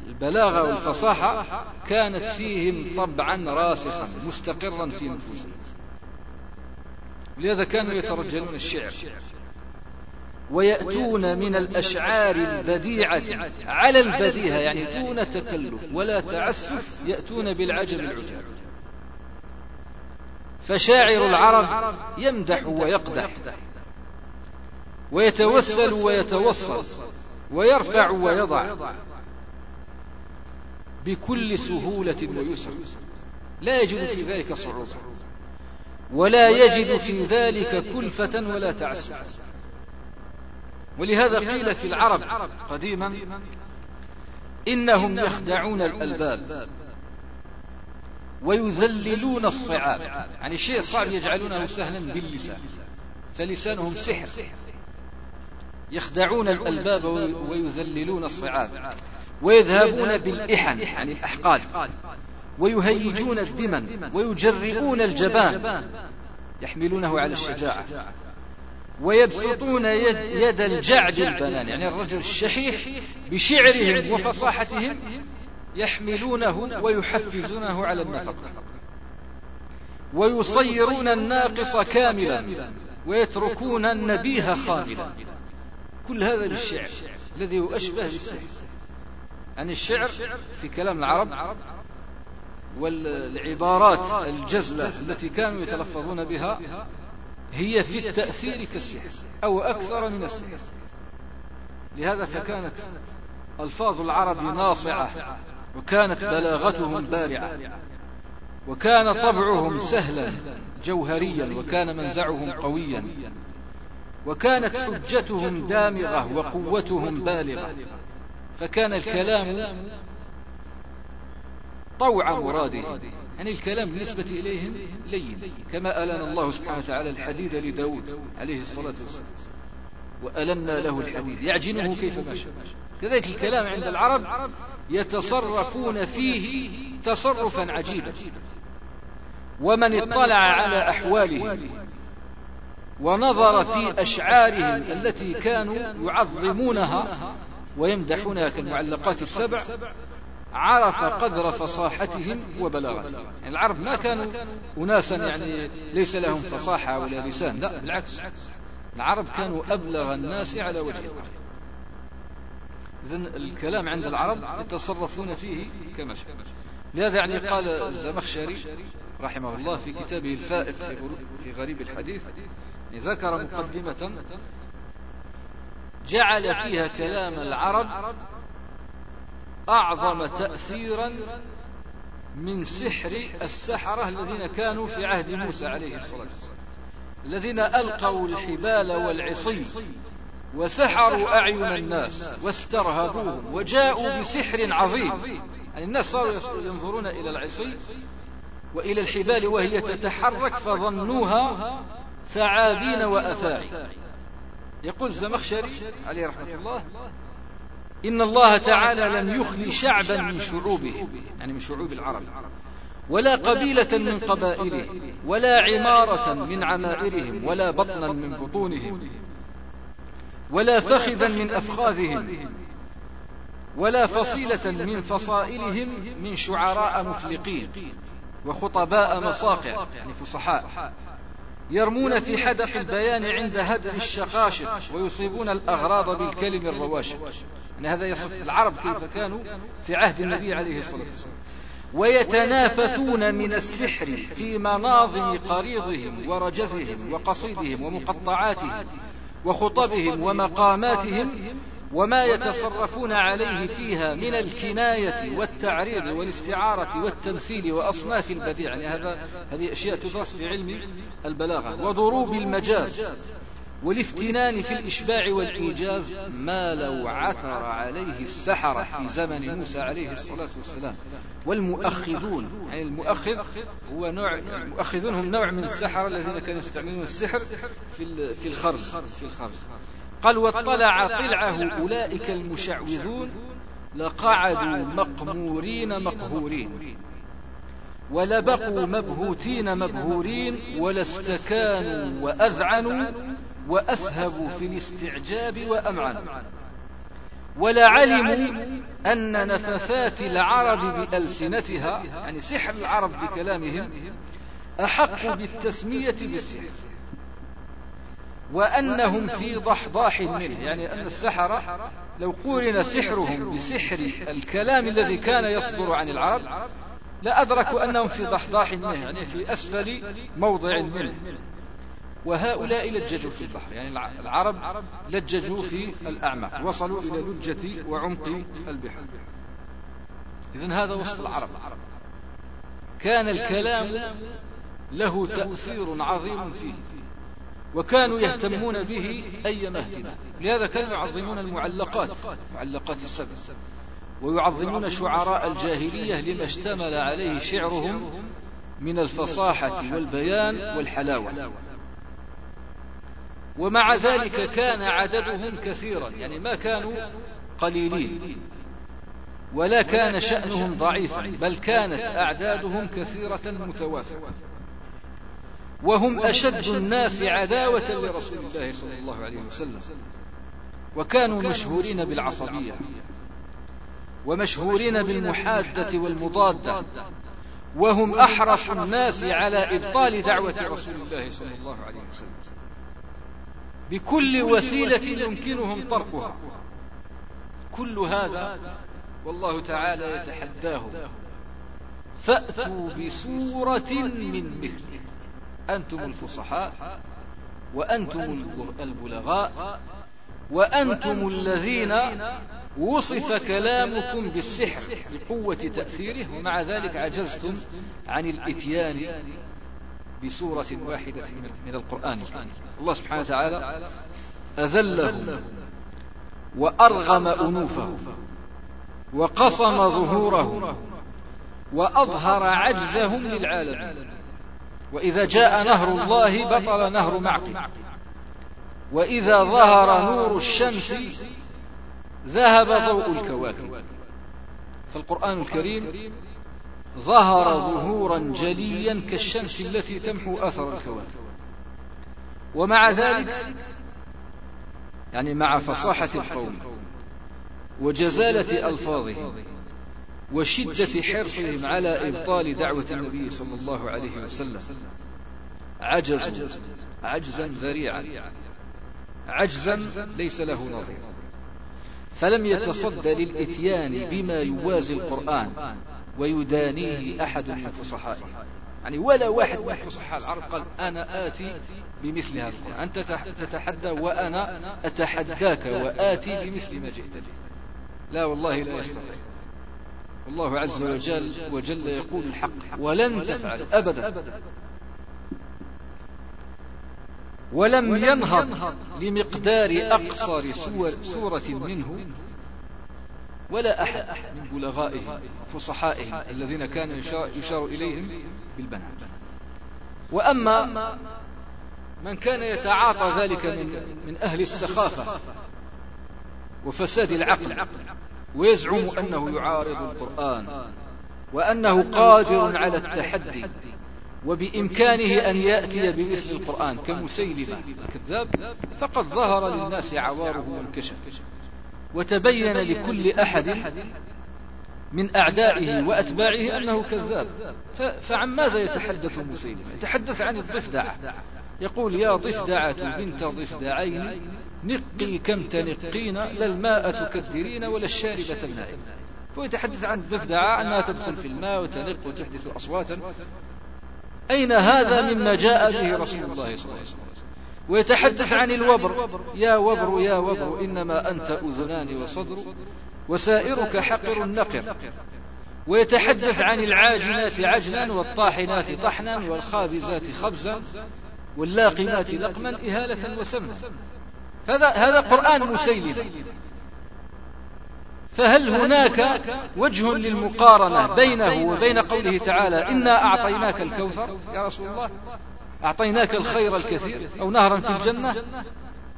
البلاغة والفصاحة كانت فيهم طبعا راسخا مستقرا في نفوسهم. لهذا كانوا يترجلون الشعر. ويأتون من الأشعار البديعة على البديهة يعني دون تكلف ولا تعسف يأتون بالعجب العجاب. فشاعر العرب يمدح ويقدح. ويتوسل ويتوصل ويرفع ويضع. بكل سهولة ويسر. لا يجد في ذلك صعوبة. ولا يجد في ذلك كلفة ولا تعسف. ولهذا قيل في العرب قديما إنهم يخدعون الألباب ويذللون الصعاب. يعني الشيء الصعب يجعلونه سهلا باللسان. فلسانهم سحر. يخدعون الألباب ويذللون الصعاب. ويذهبون بالإحن يعني الأحقاد. ويهيجون الدمن. ويجرئون الجبان. يحملونه على الشجاعة. ويبسطون يد, يد الجعد البنان. يعني الرجل الشحيح بشعرهم وفصاحتهم يحملونه ويحفزونه على النفقة ويصيرون الناقص كاملا ويتركون النبيه خاملا. كل هذا بالشعر الذي أشبه بالسحر. يعني الشعر في كلام العرب والعبارات الجزلة التي كانوا يتلفظون بها هي في التأثير كالسحر أو أكثر من السحر. لهذا فكانت ألفاظ العرب ناصعة وكانت بلاغتهم بارعة وكان طبعهم سهلا جوهريا وكان منزعهم قويا وكانت حجتهم دامغة وقوتهم بالغة. فكان الكلام طوع مراده. يعني الكلام بالنسبة إليهم لين كما ألن الله سبحانه وتعالى الحديد لداود عليه الصلاة والسلام. وألنا له الحديد. يعجنه كيف ما شاء. كذلك الكلام عند العرب يتصرفون فيه تصرفا عجيبا. ومن اطلع على أحوالهم ونظر في أشعارهم التي كانوا يعظمونها ويمدحونها كالمعلقات السبع عرف قدر فصاحتهم وبلاغتهم. يعني العرب ما كانوا أناسا يعني ليس لهم فصاحة ولا لسان. لا بالعكس. العرب كانوا أبلغ الناس على وجه الأرض إذن الكلام عند العرب يتصرفون فيه كما شاء. لهذا يعني قال الزمخشري رحمه الله في كتابه الفائق في غريب الحديث يعني ذكر مقدمة جعل فيها كلام العرب أعظم تأثيرا من سحر السحرة الذين كانوا في عهد موسى عليه الصلاة والسلام. الذين ألقوا الحبال والعصي وسحروا أعين الناس واسترهبوهم وجاءوا بسحر عظيم. يعني الناس صاروا ينظرون إلى العصي وإلى الحبال وهي تتحرك فظنوها ثعابين وأفاعي يقول الزمخشري عليه رحمة الله إن الله تعالى لم يخلي شعبا من شعوبه يعني من شعوب العرب ولا قبيلة من قبائله ولا عمارة من عمائرهم ولا بطنا من بطونهم ولا فخذا من أفخاذهم ولا فصيلة من فصائلهم من شعراء مفلقين وخطباء مصاقع يعني فصحاء يرمون في حدق البيان عند هدم الشقاشق ويصيبون الأغراض بالكلم الرواشق. يعني هذا يصف العرب كيف كانوا في عهد النبي عليه الصلاة والسلام. ويتنافثون من السحر في مناظم قريضهم ورجزهم وقصيدهم ومقطعاتهم وخطبهم ومقاماتهم وما يتصرفون عليه فيها من الكناية والتعريض والاستعارة والتمثيل وأصناف البديع. يعني هذا هذه أشياء تدرس في علم البلاغة. وضروب المجاز. والافتنان في الإشباع والإيجاز ما لو عثر عليه السحرة في زمن موسى عليه الصلاة والسلام. والمؤخذون يعني المؤخذ هو نوع المؤخذون هم نوع من السحرة الذين كانوا يستعملون السحر في في الخرز في الخرز. قال واطلع طلعه أولئك المشعوذون لقعدوا مقمورين مقهورين. ولبقوا مبهوتين مبهورين ولاستكانوا وأذعنوا وأسهبوا في الاستعجاب وأمعنوا ولعلموا أن نفثات العرب بألسنتها يعني سحر العرب بكلامهم أحق بالتسمية بالسحر. وأنهم في ضحضاح منه يعني أن السحرة لو قورن سحرهم بسحر الكلام الذي كان يصدر عن العرب لأدركوا أنهم في ضحضاح منه يعني في أسفل موضع منه وهؤلاء لججوا في البحر. يعني العرب لججوا في الأعماق وصلوا إلى لجة وعمق البحر. إذن هذا وصف العرب. كان الكلام له تأثير عظيم فيه وكانوا يهتمون به أي اهتمام. لهذا كانوا يعظمون المعلقات معلقات السبع ويعظمون شعراء الجاهلية لما اشتمل عليه شعرهم من الفصاحة والبيان والحلاوة. ومع ذلك كان عددهم كثيرا يعني ما كانوا قليلين. ولا كان شأنهم ضعيفا بل كانت أعدادهم كثيرة متوافقة. وهم أشد الناس عداوة لرسول الله صلى الله عليه وسلم. وكانوا مشهورين بالعصبية ومشهورين بالمحادة والمضادة. وهم أحرص الناس على إبطال دعوة رسول الله صلى الله عليه وسلم. بكل وسيلة يمكنهم طرقها كل هذا والله تعالى يتحداهم. فأتوا بسورة من مثله. أنتم الفصحاء وأنتم البلغاء وأنتم الذين وصف كلامكم بالسحر بقوة تأثيره ومع ذلك عجزتم عن الإتيان بسورة واحدة من القرآن الله سبحانه وتعالى أذله وأرغم أنوفه وقصم ظهوره وأظهر عجزهم للعالمين. وإذا جاء نهر الله بطل نهر معقل. وإذا ظهر نور الشمس ذهب ضوء الكواكب. فالقرآن الكريم ظهر ظهورا جليا كالشمس التي تمحو أثر الكواكب ومع ذلك يعني مع فصاحة القوم وجزالة ألفاظهم وشدة حرصهم على إبطال دعوة النبي صلى الله عليه وسلم عجزوا عجزا ذريعا عجزا ليس له نظير. فلم يتصد للإتيان بما يوازي القرآن ويدانيه أحد من فصحائه يعني ولا واحد من فصحاء العرب قال أنا آتي بمثل هذا أنت تتحدى وأنا أتحداك وآتي بمثل ما جئت به. لا والله لا يستطيع. والله عز وجل وجل يقول الحق ولن تفعل أبدا. ولم ينهض لمقدار أقصر سور سورة منه ولا أحد من بلغائه فصحائه الذين كان يشار إليهم بالبنات. وأما من كان يتعاطى ذلك من, من أهل السخافة وفساد العقل ويزعم أنه يعارض القرآن وأنه قادر على التحدي وبإمكانه أن يأتي بمثل القرآن كمسيلمة الكذاب فقد ظهر للناس عواره وانكشف وتبين لكل أحد من أعدائه وأتباعه أنه كذاب. فعن ماذا يتحدث مسيلمة يتحدث عن الضفدعة يقول يا ضفدعة بنت ضفدعين نقي كم تنقين لا الماء تكدرين ولا الشاربة تمنعين. فيتحدث عن الضفدعة أنها تدخل في الماء وتنق وتحدث أصواتا. أين هذا مما جاء به رسول الله صلى الله عليه وسلم؟ ويتحدث عن الوبر. يا وبر يا وبر إنما أنت أذنان وصدر وسائرك حقر نقر. ويتحدث عن العاجنات عجنا والطاحنات طحنا والخابزات خبزا واللاقمات لقما إهالة وسمنا. هذا هذا قرآن مسيلم. فهل هناك وجه للمقارنة بينه وبين قوله تعالى إنا أعطيناك الكوثر؟ يا رسول الله. أعطيناك الخير الكثير أو نهرا في الجنة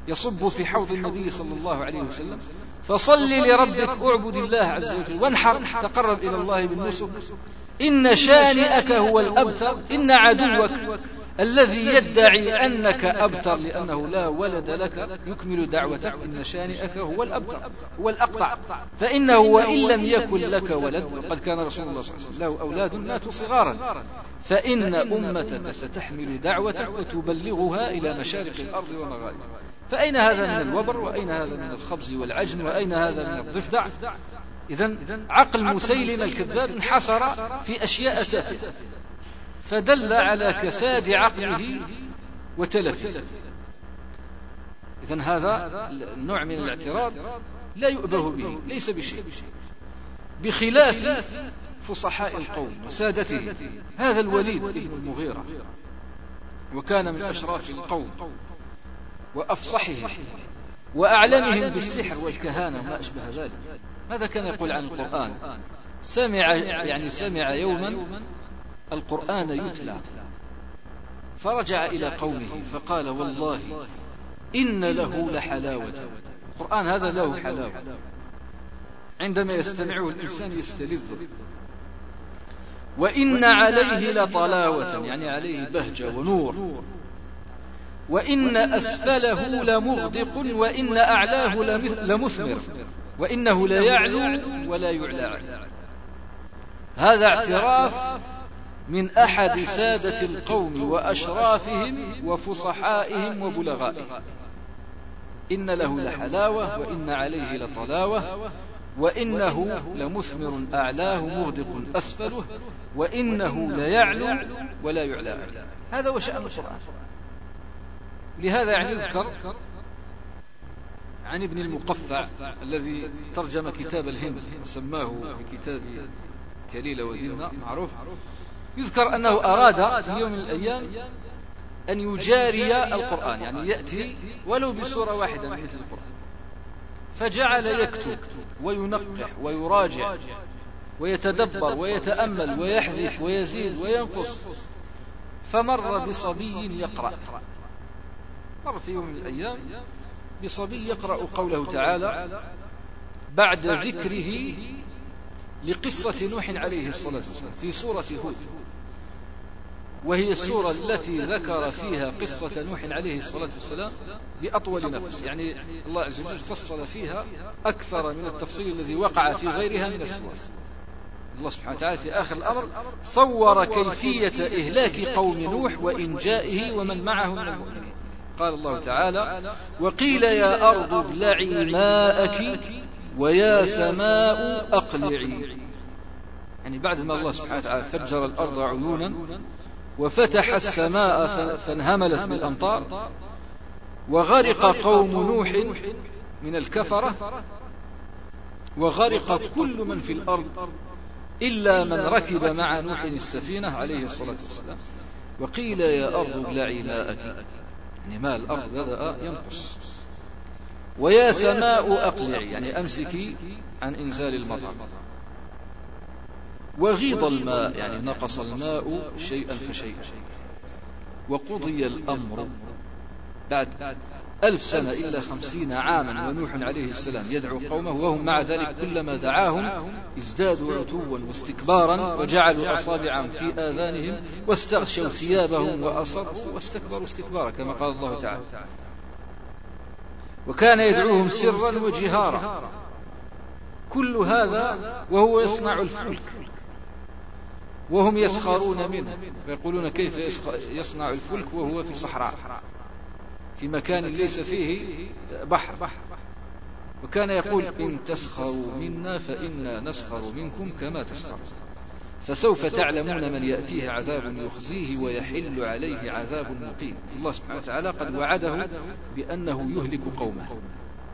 يصب في حوض النبي صلى الله عليه وسلم. فصل لربك اعبد الله عز وجل وانحر تقرب إلى الله بالنسك إن شانئك هو الأبتر إن عدوك الذي يدعي أنك أبتر لأنه لا ولد لك يكمل دعوتك إن شانئك هو الأبتر هو الأقطع. فإنه وإن لم يكن لك ولد وقد كان رسول الله صلى الله عليه وسلم له أولاد ماتوا صغارا. فإن أمتك ستحمل دعوتك وتبلغها إلى مشارق الأرض ومغاربها فأين هذا من الوبر؟ وأين هذا من الخبز والعجن؟ وأين هذا من الضفدع؟ إذا عقل مسيلم الكذاب انحصر في أشياء تافهة. فدل على كساد عقله وتلفه. إذا هذا النوع من الاعتراض لا يؤبه به ليس بشيء. بخلاف فصحاء القوم وسادته هذا الوليد بن المغيرة وكان من أشراف القوم وأفصحهم وأعلمهم بالسحر والكهانة وما أشبه ذلك. ماذا كان يقول عن القرآن؟ سمع يعني سمع يوما القرآن يتلى. فرجع إلى قومه فقال والله إن له لحلاوة. القرآن هذا له حلاوة. عندما يستمعه الإنسان يستلذ. وإن عليه لطلاوة يعني عليه بهجة ونور. وإن أسفله لمغدق وإن أعلاه لمثمر. وإنه ليعلو ولا يعلى. هذا اعتراف من أحد سادة القوم وأشرافهم وفصحائهم وبلغائهم. إن له لحلاوة وإن عليه لطلاوة وإنه لمثمر أعلاه مغدق أسفله وإنه ليعلو ولا يعلى. هذا هو شأن القرآن. لهذا يعني يذكر عن ابن المقفع الذي ترجم كتاب الهند وسماه بكتاب كليل ودينا معروف. يذكر أنه أراد في يوم من الأيام أن يجاري القرآن يعني يأتي ولو بسورة واحدة مثل القرآن. فجعل يكتب وينقح ويراجع ويتدبر ويتأمل ويحذف ويزيد وينقص. فمر بصبي يقرأ. مر في يوم من الأيام بصبي يقرأ قوله تعالى بعد ذكره لقصة نوح عليه الصلاة والسلام في سورة هود. وهي السورة التي ذكر فيها قصة نوح عليه الصلاة والسلام بأطول نفس. يعني الله عز وجل فصل فيها أكثر من التفصيل الذي وقع في غيرها من السور الله سبحانه وتعالى في آخر الأمر صور كيفية إهلاك قوم نوح وإنجائه ومن معه من المؤمنين. قال الله تعالى وقيل يا أرض ابلعي ماءك ويا سماء أقلعي. يعني بعد ما الله سبحانه وتعالى فجر الأرض عيونا وفتح السماء فانهملت بالأمطار وغرق قوم نوح من الكفرة وغرق كل من في الأرض إلا من ركب مع نوح السفينة عليه الصلاة والسلام. وقيل يا أرض ابلعي ماءك. يعني ماء الأرض بدأ ينقص. ويا سماء أقلعي. يعني أمسكي عن إنزال المطر. وغيض الماء يعني نقص الماء شيئا فشيئا. وقضي الأمر بعد ألف سنة إلا خمسين عاما ونوح عليه السلام يدعو قومه وهم مع ذلك كلما دعاهم ازدادوا عتوا واستكبارا وجعلوا أصابعهم في آذانهم واستغشوا ثيابهم وأصروا واستكبروا استكبارا كما قال الله تعالى. وكان يدعوهم سرا وجهارا. كل هذا وهو يصنع الفلك. وهم يسخرون منه. ويقولون كيف يصنع الفلك وهو في صحراء في مكان ليس فيه بحر. وكان يقول إن تسخروا منا فإنا نسخر منكم كما تسخرون فسوف تعلمون من يأتيه عذاب يخزيه ويحل عليه عذاب مقيم. الله سبحانه وتعالى قد وعده بأنه يهلك قومه.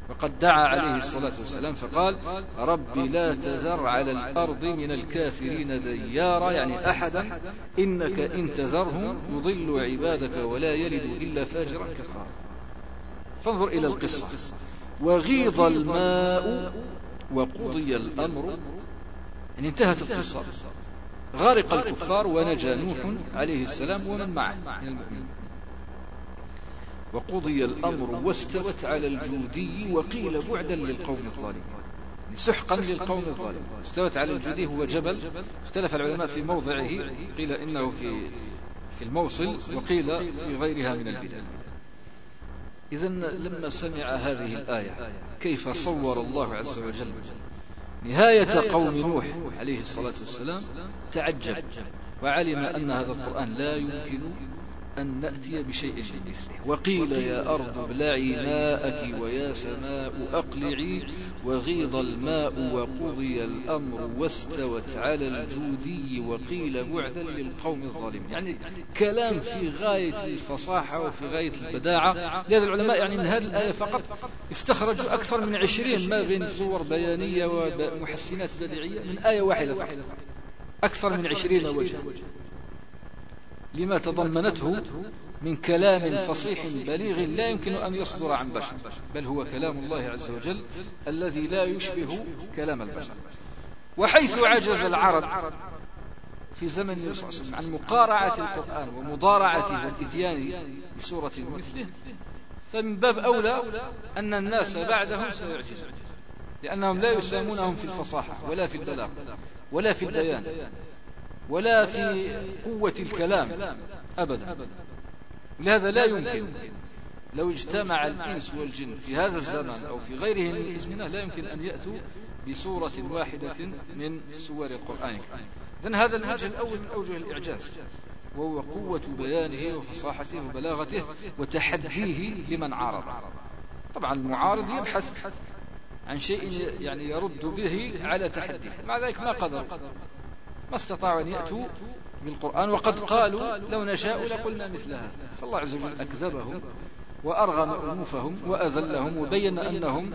وقد دعا عليه الصلاة والسلام فقال رب لا تذر على الأرض من الكافرين ديارا. يعني أحدا إنك إن تذرهم يضل عبادك ولا يلد إلا فاجرا كفارا فانظر إلى القصة. وغيض الماء وقضي الأمر. يعني انتهت القصة. غرق الكفار ونجا نوح عليه السلام ومن معه من المؤمنين. وقضي الأمر واستوت على الجودي وقيل بعدا للقوم الظالمين. سحقا للقوم الظالمين. استوت على الجودي هو جبل. اختلف العلماء في موضعه. قيل إنه في في الموصل وقيل في غيرها من البلاد. إذا لما سمع هذه الآية كيف صور الله عز وجل نهاية قوم نوح عليه الصلاة والسلام؟ تعجب. وعلم أن هذا القرآن لا يمكن أن نأتي بشيء مثله. وقيل يا أرض ابلعي ماءك ويا سماء أقلعي وغيض الماء وقضي الأمر واستوت على الجودي وقيل بعدا للقوم الظالمين. يعني كلام في غاية الفصاحة وفي غاية البداعة. لهذا العلماء يعني من هذه الآية فقط استخرجوا أكثر من عشرين ما بين صور بيانية ومحسنات بديعية من آية واحدة فقط. أكثر من عشرين وجه لما تضمنته من كلام فصيح بليغ لا يمكن أن يصدر عن بشر بل هو كلام الله عز وجل الذي لا يشبه كلام البشر. وحيث عجز العرب في زمن النبي صلى الله عليه وسلم عن مقارعة القرآن ومضارعته والإتيان بسورة مثله فمن باب أولى أن الناس بعدهم سيعجزون لأنهم لا يسامونهم في الفصاحة ولا في البلاغ ولا في البيان. ولا في قوة الكلام أبدا. لهذا لا يمكن. لو اجتمع الإنس والجن في هذا الزمن أو في غيره من الإزمنة لا يمكن أن يأتوا بسورة واحدة من سور القرآن. إذن هذا الوجه الأول من أوجه الإعجاز وهو قوة بيانه وفصاحته وبلاغته وتحديه لمن عارض. طبعا المعارض يبحث عن شيء يعني يرد به على تحديه. مع ذلك ما قدر؟ ما استطاعوا أن يأتوا بالقرآن وقد قالوا لو نشاء لقلنا مثل هذا فالله عز وجل أكذبهم وأرغم أنوفهم وأذلهم وبين أنهم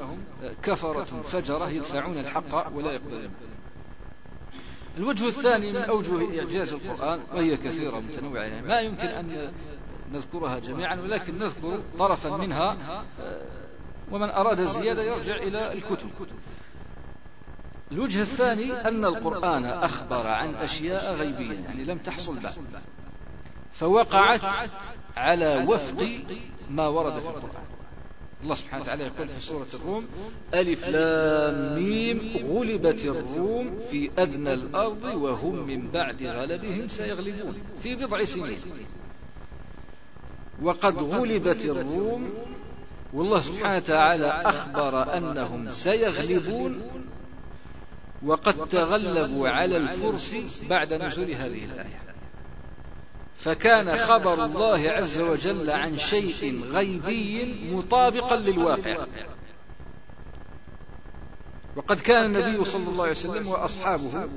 كفرة فجرة يدفعون الحق ولا يقبلون. الوجه الثاني من أوجه إعجاز القرآن وهي كثيرة متنوعة يعني ما يمكن أن نذكرها جميعا ولكن نذكر طرفا منها ومن أراد زيادة يرجع إلى الكتب. الوجه الثاني أن القرآن أخبر عن أشياء غيبية يعني لم تحصل بعد. فوقعت على وفق ما ورد في القرآن. الله سبحانه وتعالى يقول في سورة الروم ألف لام ميم غلبت الروم في أدنى الأرض وهم من بعد غلبهم سيغلبون في بضع سنين. وقد غلبت الروم والله سبحانه وتعالى أخبر أنهم سيغلبون وقد تغلبوا على الفرس بعد نزول هذه الآية. فكان خبر الله عز وجل عن شيء غيبي مطابقا للواقع. وقد كان النبي صلى الله عليه وسلم وأصحابه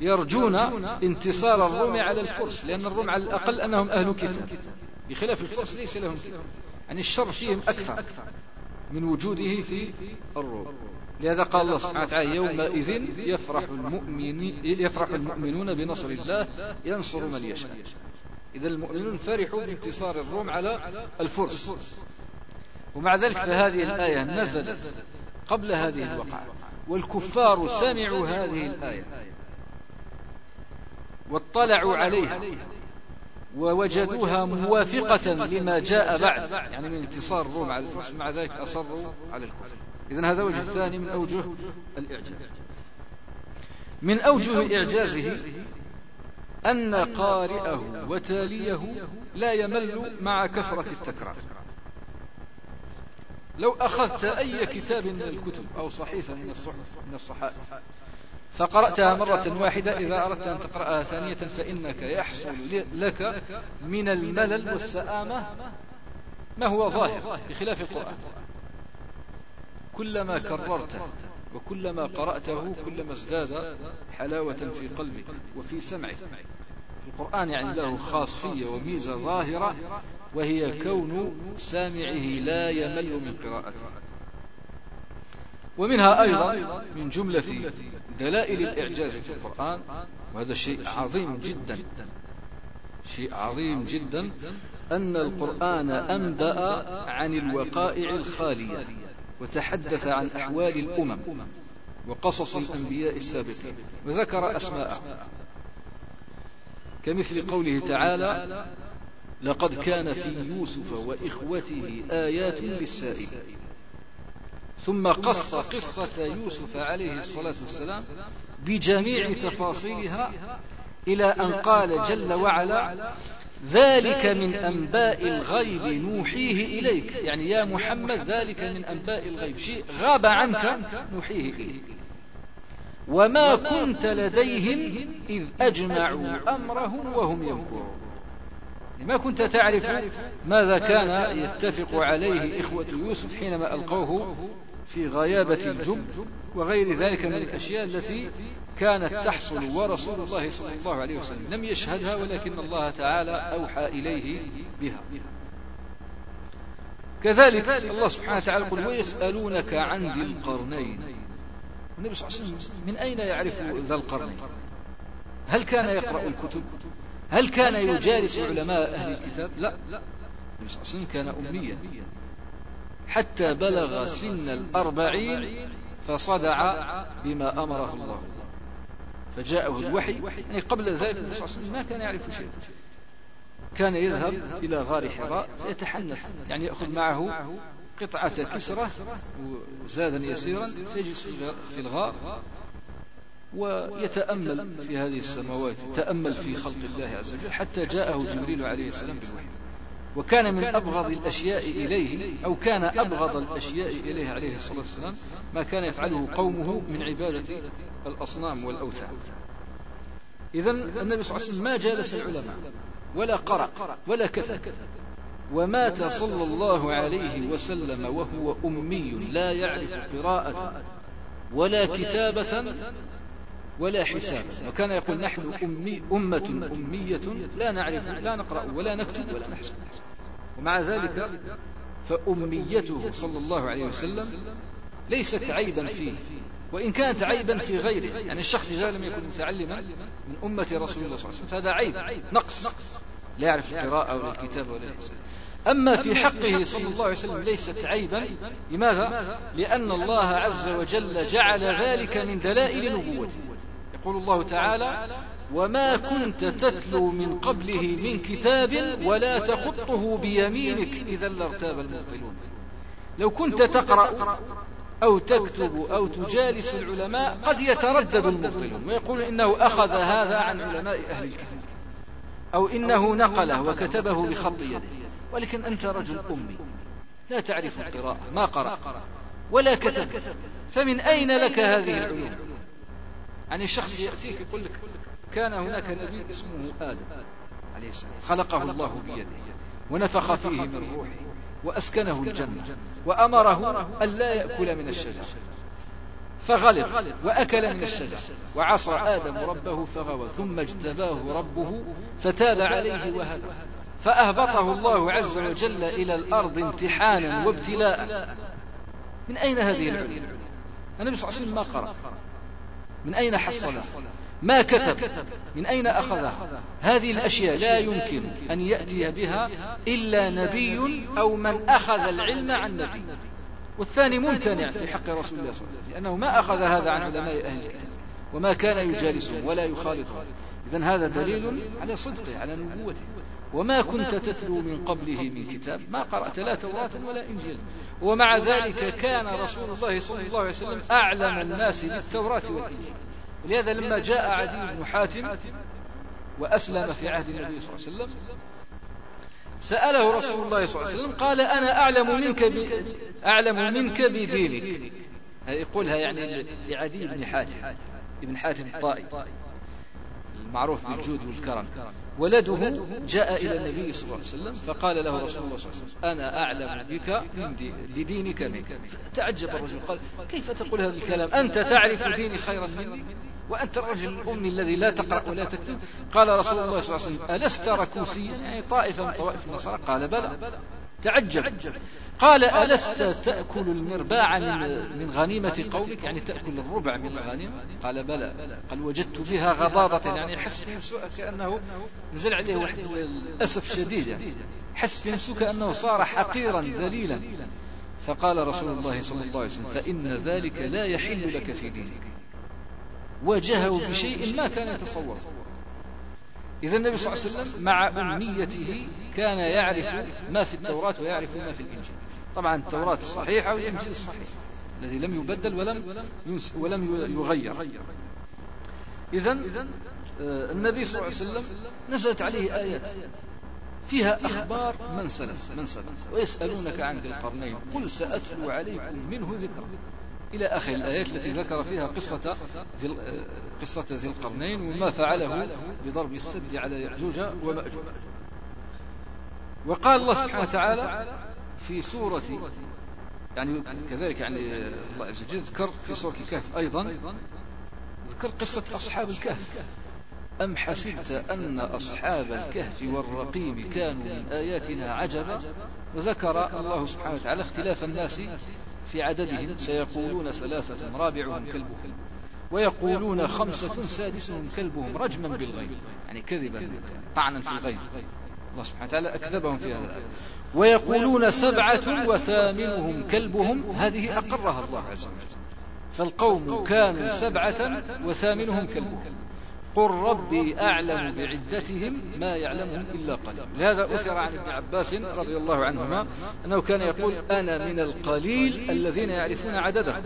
يرجون انتصار الروم على الفرس لأن الروم على الأقل أنهم أهل كتاب. بخلاف الفرس ليس لهم كتاب. يعني الشر فيهم أكثر. من وجوده في الروم لهذا قال الله سبحانه وتعالى يومئذ يفرح المؤمن يفرح المؤمنون بنصر الله ينصر من يشاء. إذا المؤمنون فرحوا بانتصار الروم على الفرس. ومع ذلك فهذه الآية نزلت قبل هذه الوقعة. والكفار سمعوا هذه الآية. واطلعوا عليها. ووجدوها موافقة لما جاء بعد. يعني من انتصار الروم على الفرس مع ذلك أصروا على الكفر. إذن هذا وجه ثاني من أوجه الإعجاز. من أوجه إعجازه أن قارئه وتاليه لا يمل مع كثرة التكرار. لو أخذت أي كتاب من الكتب أو صحيفة من الصحف من الصحائف فقرأتها مرة واحدة إذا أردت أن تقرأها ثانية فإنك يحصل لك من الملل والسآمة ما هو ظاهر بخلاف القرآن. كلما كررته وكلما قرأته كلما ازداد حلاوة في قلبك وفي سمعك. القرآن يعني له خاصية وميزة ظاهرة وهي كون سامعه لا يمل من قراءته. ومنها أيضا من جملة دلائل الإعجاز في القرآن وهذا شيء عظيم جدا. شيء عظيم جدا أن القرآن أنبأ عن الوقائع الخالية وتحدث عن أحوال الأمم وقصص الأنبياء السابقين. وذكر أسماءهم كمثل قوله تعالى لقد كان في يوسف وإخوته آيات للسائل ثم قص قصة يوسف عليه الصلاة والسلام بجميع تفاصيلها إلى أن قال جل وعلا ذلك من أنباء الغيب نوحيه إليك. يعني يا محمد ذلك من أنباء الغيب. شيء غاب عنك نوحيه إليك. وما كنت لديهم إذ أجمعوا أمرهم وهم يمكرون. ما كنت تعرف ماذا كان يتفق عليه إخوة يوسف حينما ألقوه؟ في غيابة الجب وغير ذلك من الأشياء التي كانت تحصل ورسول الله صلى الله عليه وسلم. لم يشهدها ولكن الله تعالى أوحى إليه بها. كذلك الله سبحانه وتعالى يقول ويسألونك عن ذي القرنين. النبي صلى الله عليه وسلم من أين يعرف ذا القرنين؟ هل كان يقرأ الكتب؟ هل كان يجالس علماء أهل الكتاب؟ لا. النبي صلى الله عليه وسلم كان أميا. حتى بلغ سن الأربعين فصدع بما أمره الله. فجاءه الوحي يعني قبل ذلك النبي صلى الله عليه وسلم ما كان يعرف شيئا. كان يذهب إلى غار حراء فيتحنث يعني يأخذ معه قطعة كسرة وزادا يسيرا فيجلس في الغار ويتأمل في هذه السماوات يتأمل في خلق الله عز وجل حتى جاءه جبريل عليه السلام بالوحي. وكان من أبغض الأشياء إليه أو كان أبغض الأشياء إليه عليه الصلاة والسلام ما كان يفعله قومه من عبادة الأصنام والأوثان. إذا النبي صلى الله عليه وسلم ما جالس العلماء ولا قرأ ولا كتب. ومات صلى الله عليه وسلم وهو أمي لا يعرف قراءة ولا كتابة. ولا حساب. وكان يقول نحن أمي أمة أمية لا نعرف لا نقرأ ولا نكتب ولا نحسب. ومع ذلك فأميته صلى الله عليه وسلم ليست عيبا فيه. وإن كانت عيبا في غيره يعني الشخص إذا لم يكن متعلما من أمة رسول الله صلى الله عليه وسلم فهذا عيب نقص. لا يعرف القراءة ولا الكتاب ولا الحساب أما في حقه صلى الله عليه وسلم ليست عيبا لماذا؟ لأن الله عز وجل جعل ذلك من دلائل نبوته. يقول الله تعالى وما كنت تتلو من قبله من كتاب ولا تخطه بيمينك إذا لارتاب المبطلون. لو كنت تقرأ أو تكتب أو تجالس العلماء قد يتردد المبطلون ويقول إنه أخذ هذا عن علماء أهل الكتاب أو إنه نقله وكتبه بخط يده. ولكن أنت رجل أمي لا تعرف القراءة ما قرأ ولا كتب فمن أين لك هذه العلوم؟ يعني الشخص يأتيك يقول لك كان هناك نبي اسمه آدم عليه السلام. خلقه الله بيده. ونفخ فيه من روحه. وأسكنه الجنة. وأمره أن لا يأكل من الشجر. فغلط وأكل من الشجر. وعصى آدم ربه فغوى. ثم اجتباه ربه فتاب عليه وهدى. فأهبطه الله عز وجل إلى الأرض امتحانا وابتلاء. من أين هذه العلم النبي صلى الله عليه وسلم ما قرأ. من أين حصلها ما كتب؟ من أين أخذها هذه الأشياء لا يمكن أن يأتي بها إلا نبي أو من أخذ العلم عن نبي. والثاني ممتنع في حق رسول الله صلى الله عليه وسلم لأنه ما أخذ هذا عن علماء أهل الكتاب. وما كان يجالسهم ولا يخالطهم. إذا هذا دليل على صدقه على نبوته. وما كنت تتلو من قبله من كتاب. ما قرأت لا توراة ولا إنجيل. ومع ذلك كان رسول الله صلى الله عليه وسلم أعلم الناس بالتوراة والإنجيل. ولهذا لما جاء عدي بن حاتم وأسلم في عهد النبي صلى الله عليه وسلم. سأله رسول الله صلى الله عليه وسلم قال أنا أعلم منك ب... أعلم منك بدينك. يقولها يعني لعدي بن حاتم. ابن حاتم الطائي المعروف بالجود والكرم. ولده جاء إلى النبي صلى الله عليه وسلم فقال له رسول الله صلى الله عليه وسلم أنا أعلم بك من دي لدينك منك. تعجب الرجل قال كيف تقول هذا الكلام؟ أنت تعرف ديني خيرا مني؟ وأنت الرجل الأمي الذي لا تقرأ ولا تكتب؟ قال رسول الله صلى الله عليه وسلم ألست ركوسيا؟ يعني طائفة من طوائف النصارى؟ قال بلى. تعجب. قال ألست تأكل المرباع من غنيمة قومك؟ يعني تأكل الربع من الغنيمة؟ قال بلى. قال وجدت بها غضاضة. يعني حس في نفسه كأنه نزل عليه واحد الأسف شديد يعني. حس في نفسه كأنه صار حقيرا ذليلا. فقال رسول الله صلى الله عليه وسلم فإن ذلك لا يحل لك في دينك. واجهه بشيء ما كان يتصور. إذا النبي صلى الله عليه وسلم مع أمنيته كان يعرف ما في التوراة ويعرف ما في الإنجيل. طبعا التوراة الصحيحة والإنجيل الصحيح الذي لم يبدل ولم ولم يغير. إذا آه، النبي صلى الله عليه وسلم نزلت عليه آيات. فيها أخبار من سلف من سلف. ويسألونك عن ذي القرنين قل سأتلو عليكم منه ذكرا. إلى آخر الآيات التي ذكر فيها قصة ذي قصة ذي القرنين وما فعله بضرب السد على يأجوج ومأجوج. وقال الله سبحانه وتعالى في سورة يعني كذلك يعني الله عز وجل ذكر في سورة الكهف أيضا ذكر قصة أصحاب الكهف. أم حسبت أن أصحاب الكهف والرقيم كانوا من آياتنا عجبا؟ وذكر الله سبحانه وتعالى اختلاف الناس في عددهم. سيقولون ثلاثة رابعهم كلبهم ويقولون خمسة سادسهم كلبهم رجما بالغيب. يعني كذبا طعنا في الغيب. الله سبحانه وتعالى أكذبهم في هذا ويقولون سبعة وثامنهم كلبهم هذه أقرها الله عز وجل. فالقوم كانوا سبعة وثامنهم كلبهم. قل ربي أعلم بعدتهم ما يعلمهم إلا قليل. لهذا أثر عن ابن عباس رضي الله عنهما أنه كان يقول أنا من القليل الذين يعرفون عددهم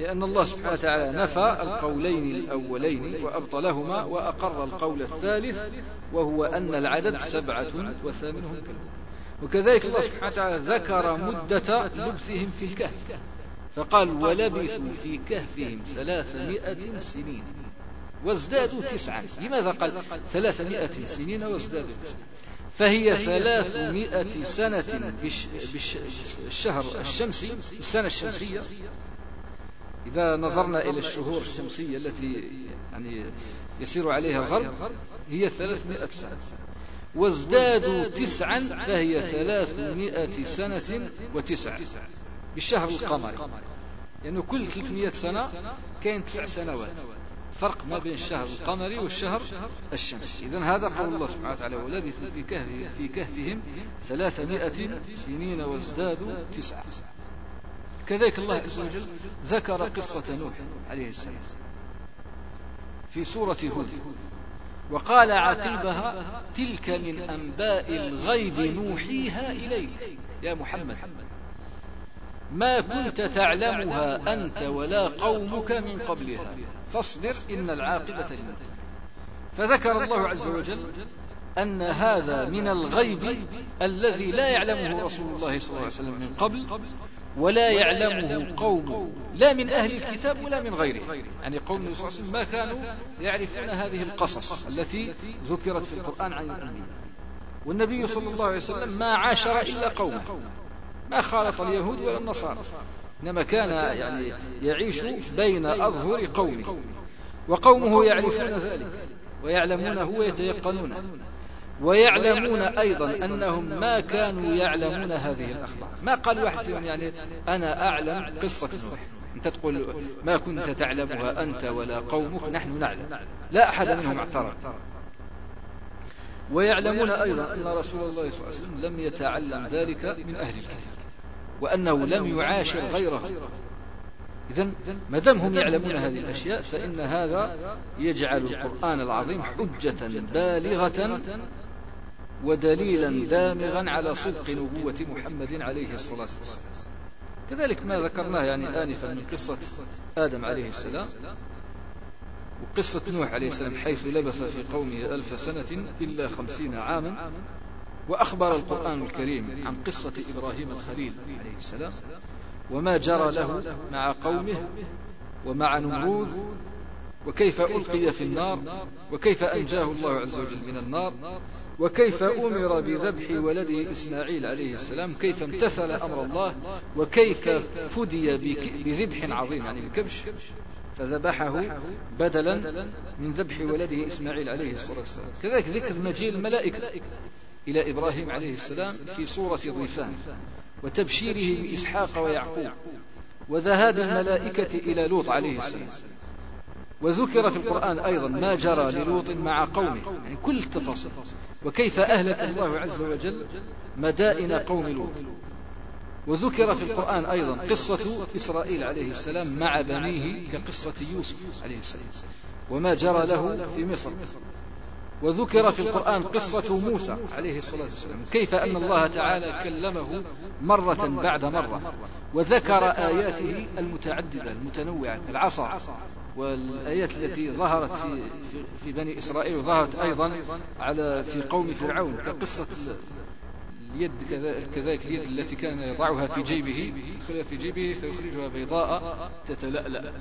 لأن الله سبحانه وتعالى نفى القولين الأولين وأبطلهما وأقر القول الثالث وهو أن العدد سبعة وثامنهم كلهم وكذلك الله سبحانه وتعالى ذكر مدة لبثهم في الكهف. فقال ولبثوا في كهفهم ثلاثمائة سنين. وازدادوا تسعا لماذا قال ثلاثمائة سنين وازدادوا تسعا فهي ثلاثمائة سنة بالشهر الشمسي السنة الشمسية. إذا نظرنا إلى الشهور الشمسية التي يعني يسير عليها الغرب هي ثلاثمائة سنة. وازدادوا تسعا فهي ثلاثمائة سنة وتسعة. بالشهر القمري. لأنه يعني كل 300 سنة كاين تسع سنوات. فرق ما بين الشهر القمري والشهر الشمسي إذا هذا قول الله سبحانه وتعالى ولبثوا في كهف في كهفهم ثلاثمائة سنين وازدادوا تسعة. كذلك الله عز وجل ذكر قصة نوح عليه السلام. في سورة هود. وقال عقيبها تلك من أنباء الغيب نوحيها إليك. يا محمد ما كنت تعلمها أنت ولا قومك من قبلها. فاصبر إن العاقبة للمتقين. فذكر الله عز وجل أن هذا من الغيب الذي لا يعلمه رسول الله صلى الله عليه وسلم من قبل ولا يعلمه قوم لا من أهل الكتاب ولا من غيره. يعني قوم النبي صلى الله عليه وسلم ما كانوا يعرفون هذه القصص التي ذكرت في القرآن عن الأنبياء والنبي صلى الله عليه وسلم ما عاشر إلا قومه. ما خالط اليهود ولا النصارى. إنما كان يعني يعيش بين أظهر قومه. وقومه يعرفون ذلك ويعلمونه ويتيقنونه. ويعلمون أيضا أنهم ما كانوا يعلمون هذه الأخبار. ما قال واحد فيهم يعني أنا أعلم قصة نوح. أنت تقول ما كنت تعلمها أنت ولا قومك نحن نعلم. لا أحد منهم اعترض. ويعلمون أيضا أن رسول الله صلى الله عليه وسلم لم يتعلم ذلك من أهل الكتاب وأنه لم يعاشر غيره. إذا ما دام هم يعلمون هذه الأشياء فإن هذا يجعل القرآن العظيم حجة بالغة ودليلا دامغا على صدق نبوة محمد عليه الصلاة والسلام. كذلك ما ذكرناه يعني آنفا من قصة آدم عليه السلام وقصة نوح عليه السلام حيث لبث في قومه ألف سنة إلا خمسين عاما وأخبر القرآن الكريم عن قصة إبراهيم الخليل عليه السلام وما جرى له مع قومه ومع نمرود وكيف ألقي في النار وكيف أنجاه الله عز وجل من النار وكيف أمر بذبح ولده إسماعيل عليه السلام؟ كيف امتثل أمر الله وكيف فدي بذبح عظيم يعني بكبش فذبحه بدلا من ذبح ولده إسماعيل عليه الصلاة والسلام كذلك ذكر مجيء الملائكة إلى إبراهيم عليه السلام في صورة ضيفان وتبشيره بإسحاق ويعقوب. وذهاب الملائكة إلى لوط عليه السلام. وذكر في القرآن أيضا ما جرى للوط مع قومه يعني كل التفاصيل. وكيف أهلك الله عز وجل مدائن قوم لوط. وذكر في القرآن أيضا قصة إسرائيل عليه السلام مع بنيه كقصة يوسف عليه السلام. وما جرى له في مصر. وذكر في القرآن قصة موسى عليه الصلاة والسلام. كيف أن الله تعالى كلمه مرة بعد مرة وذكر آياته المتعددة المتنوعة العصا والآيات التي ظهرت في, في بني إسرائيل وظهرت أيضا على في قوم فرعون كقصة اليد كذلك اليد التي كان يضعها في جيبه يدخلها في جيبه فيخرجها بيضاء تتلألأ.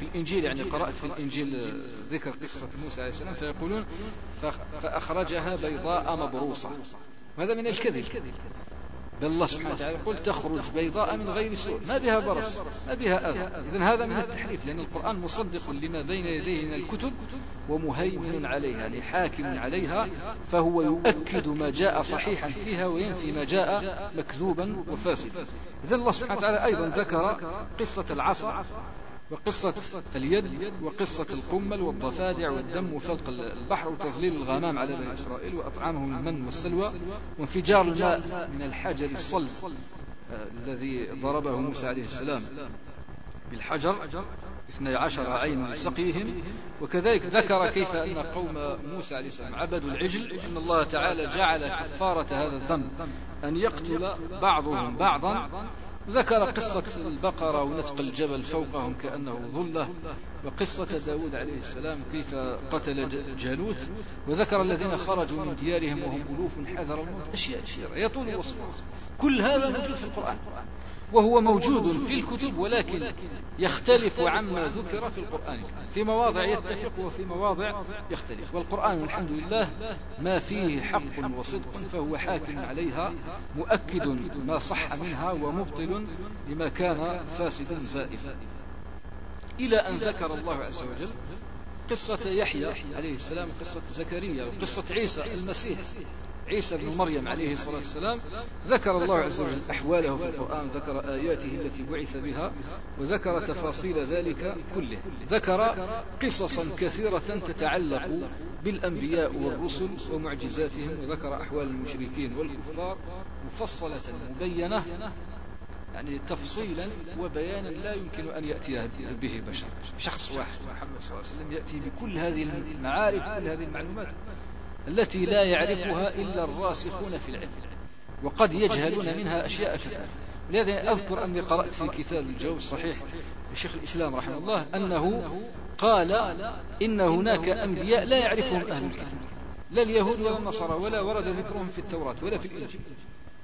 في الإنجيل يعني قرأت في الإنجيل ذكر قصة موسى عليه السلام فيقولون فأخرجها بيضاء مبروصة هذا من الكذب. بل الله سبحانه وتعالى يقول تخرج بيضاء من غير سوء. ما بها برص؟ ما بها أذى؟ إذن هذا من التحريف لأن القرآن مصدق لما بين يديه من الكتب ومهيمن عليها لحاكم عليها فهو يؤكد ما جاء صحيحا فيها وينفي ما جاء مكذوبا وفاسدا. إذن الله سبحانه وتعالى أيضا ذكر قصة العصا. وقصة اليد وقصة القمل والضفادع والدم وفلق البحر وتظليل الغمام على بني إسرائيل وأطعامهم المن والسلوى وانفجار الماء من الحجر الصلب آه، الذي ضربه موسى عليه السلام بالحجر اثني عشر عين لسقيهم. وكذلك ذكر كيف أن قوم موسى عليه السلام عبدوا العجل أن الله تعالى جعل كفارة هذا الذنب أن يقتل بعضهم بعضا ذكر قصة البقرة ونثق الجبل فوقهم كأنه ظلة وقصة داود عليه السلام كيف قتل جالوت وذكر الذين خرجوا من ديارهم وهم ألوف حذر الموت أشياء أشياء يطول وصفها. كل هذا موجود في القرآن. وهو موجود في الكتب ولكن يختلف عما ذكر في القرآن في مواضع يتفق وفي مواضع يختلف. والقرآن الحمد لله ما فيه حق وصدق فهو حاكم عليها مؤكد ما صح منها ومبطل لما كان فاسدا زائفا. إلى أن ذكر الله عز وجل قصة يحيى عليه السلام قصة زكريا وقصة عيسى المسيح. عيسى بن مريم عليه الصلاة والسلام ذكر الله عز وجل أحواله في القرآن ذكر آياته التي بعث بها وذكر تفاصيل ذلك كله. ذكر قصصا كثيرة تتعلق بالأنبياء والرسل ومعجزاتهم وذكر أحوال المشركين والكفار مفصلة مبينة يعني تفصيلا وبيانا لا يمكن أن يأتي به بشر. شخص واحد محمد صلى الله عليه وسلم يأتي بكل هذه المعارف كل هذه المعلومات. التي لا يعرفها إلا الراسخون في العلم. وقد يجهلون منها أشياء كثيرة. لذا أذكر أني قرأت في كتاب الجواب الصحيح لشيخ الإسلام رحمه الله أنه قال إن هناك أنبياء لا يعرفهم أهل الكتاب. لا اليهود ولا النصارى ولا ورد ذكرهم في التوراة ولا في الإنجيل.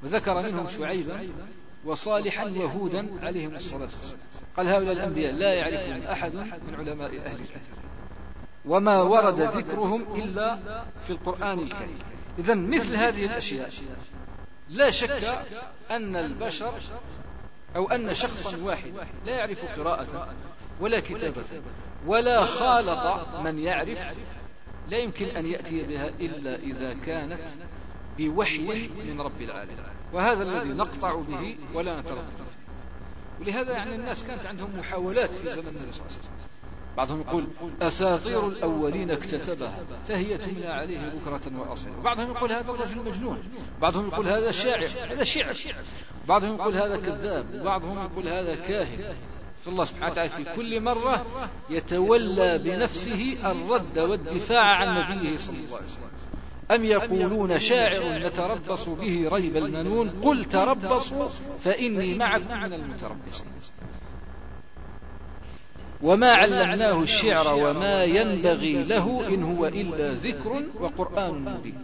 وذكر منهم شعيبا وصالحا وهودا عليهم الصلاة والسلام. قال هؤلاء الأنبياء لا يعرفهم أحد من علماء أهل الكتاب. وما ورد ذكرهم إلا في القرآن الكريم. إذا مثل هذه الأشياء لا شك أن البشر أو أن شخصا واحد لا يعرف قراءة ولا كتابة ولا خالط من يعرف لا يمكن أن يأتي بها إلا إذا كانت بوحي من رب العالمين. وهذا الذي نقطع به ولا نتردد فيه. ولهذا يعني الناس كانت عندهم محاولات في زمن النبي صلى الله عليه وسلم. بعضهم يقول أساطير الأولين اكتتبها فهي تملى عليه بكرة وأصيلا. بعضهم يقول هذا الرجل مجنون بعضهم يقول هذا شاعر هذا شعر. بعضهم يقول هذا كذاب وبعضهم يقول هذا كاهن. فالله سبحانه وتعالى في كل مرة يتولى بنفسه الرد والدفاع عن نبيه صلى الله عليه وسلم. أم يقولون شاعر نتربص به ريب المنون؟ قل تربصوا فإني معكم من المتربصين. وما علمناه الشعر وما ينبغي له إن هو إلا ذكر وقرآن مبين.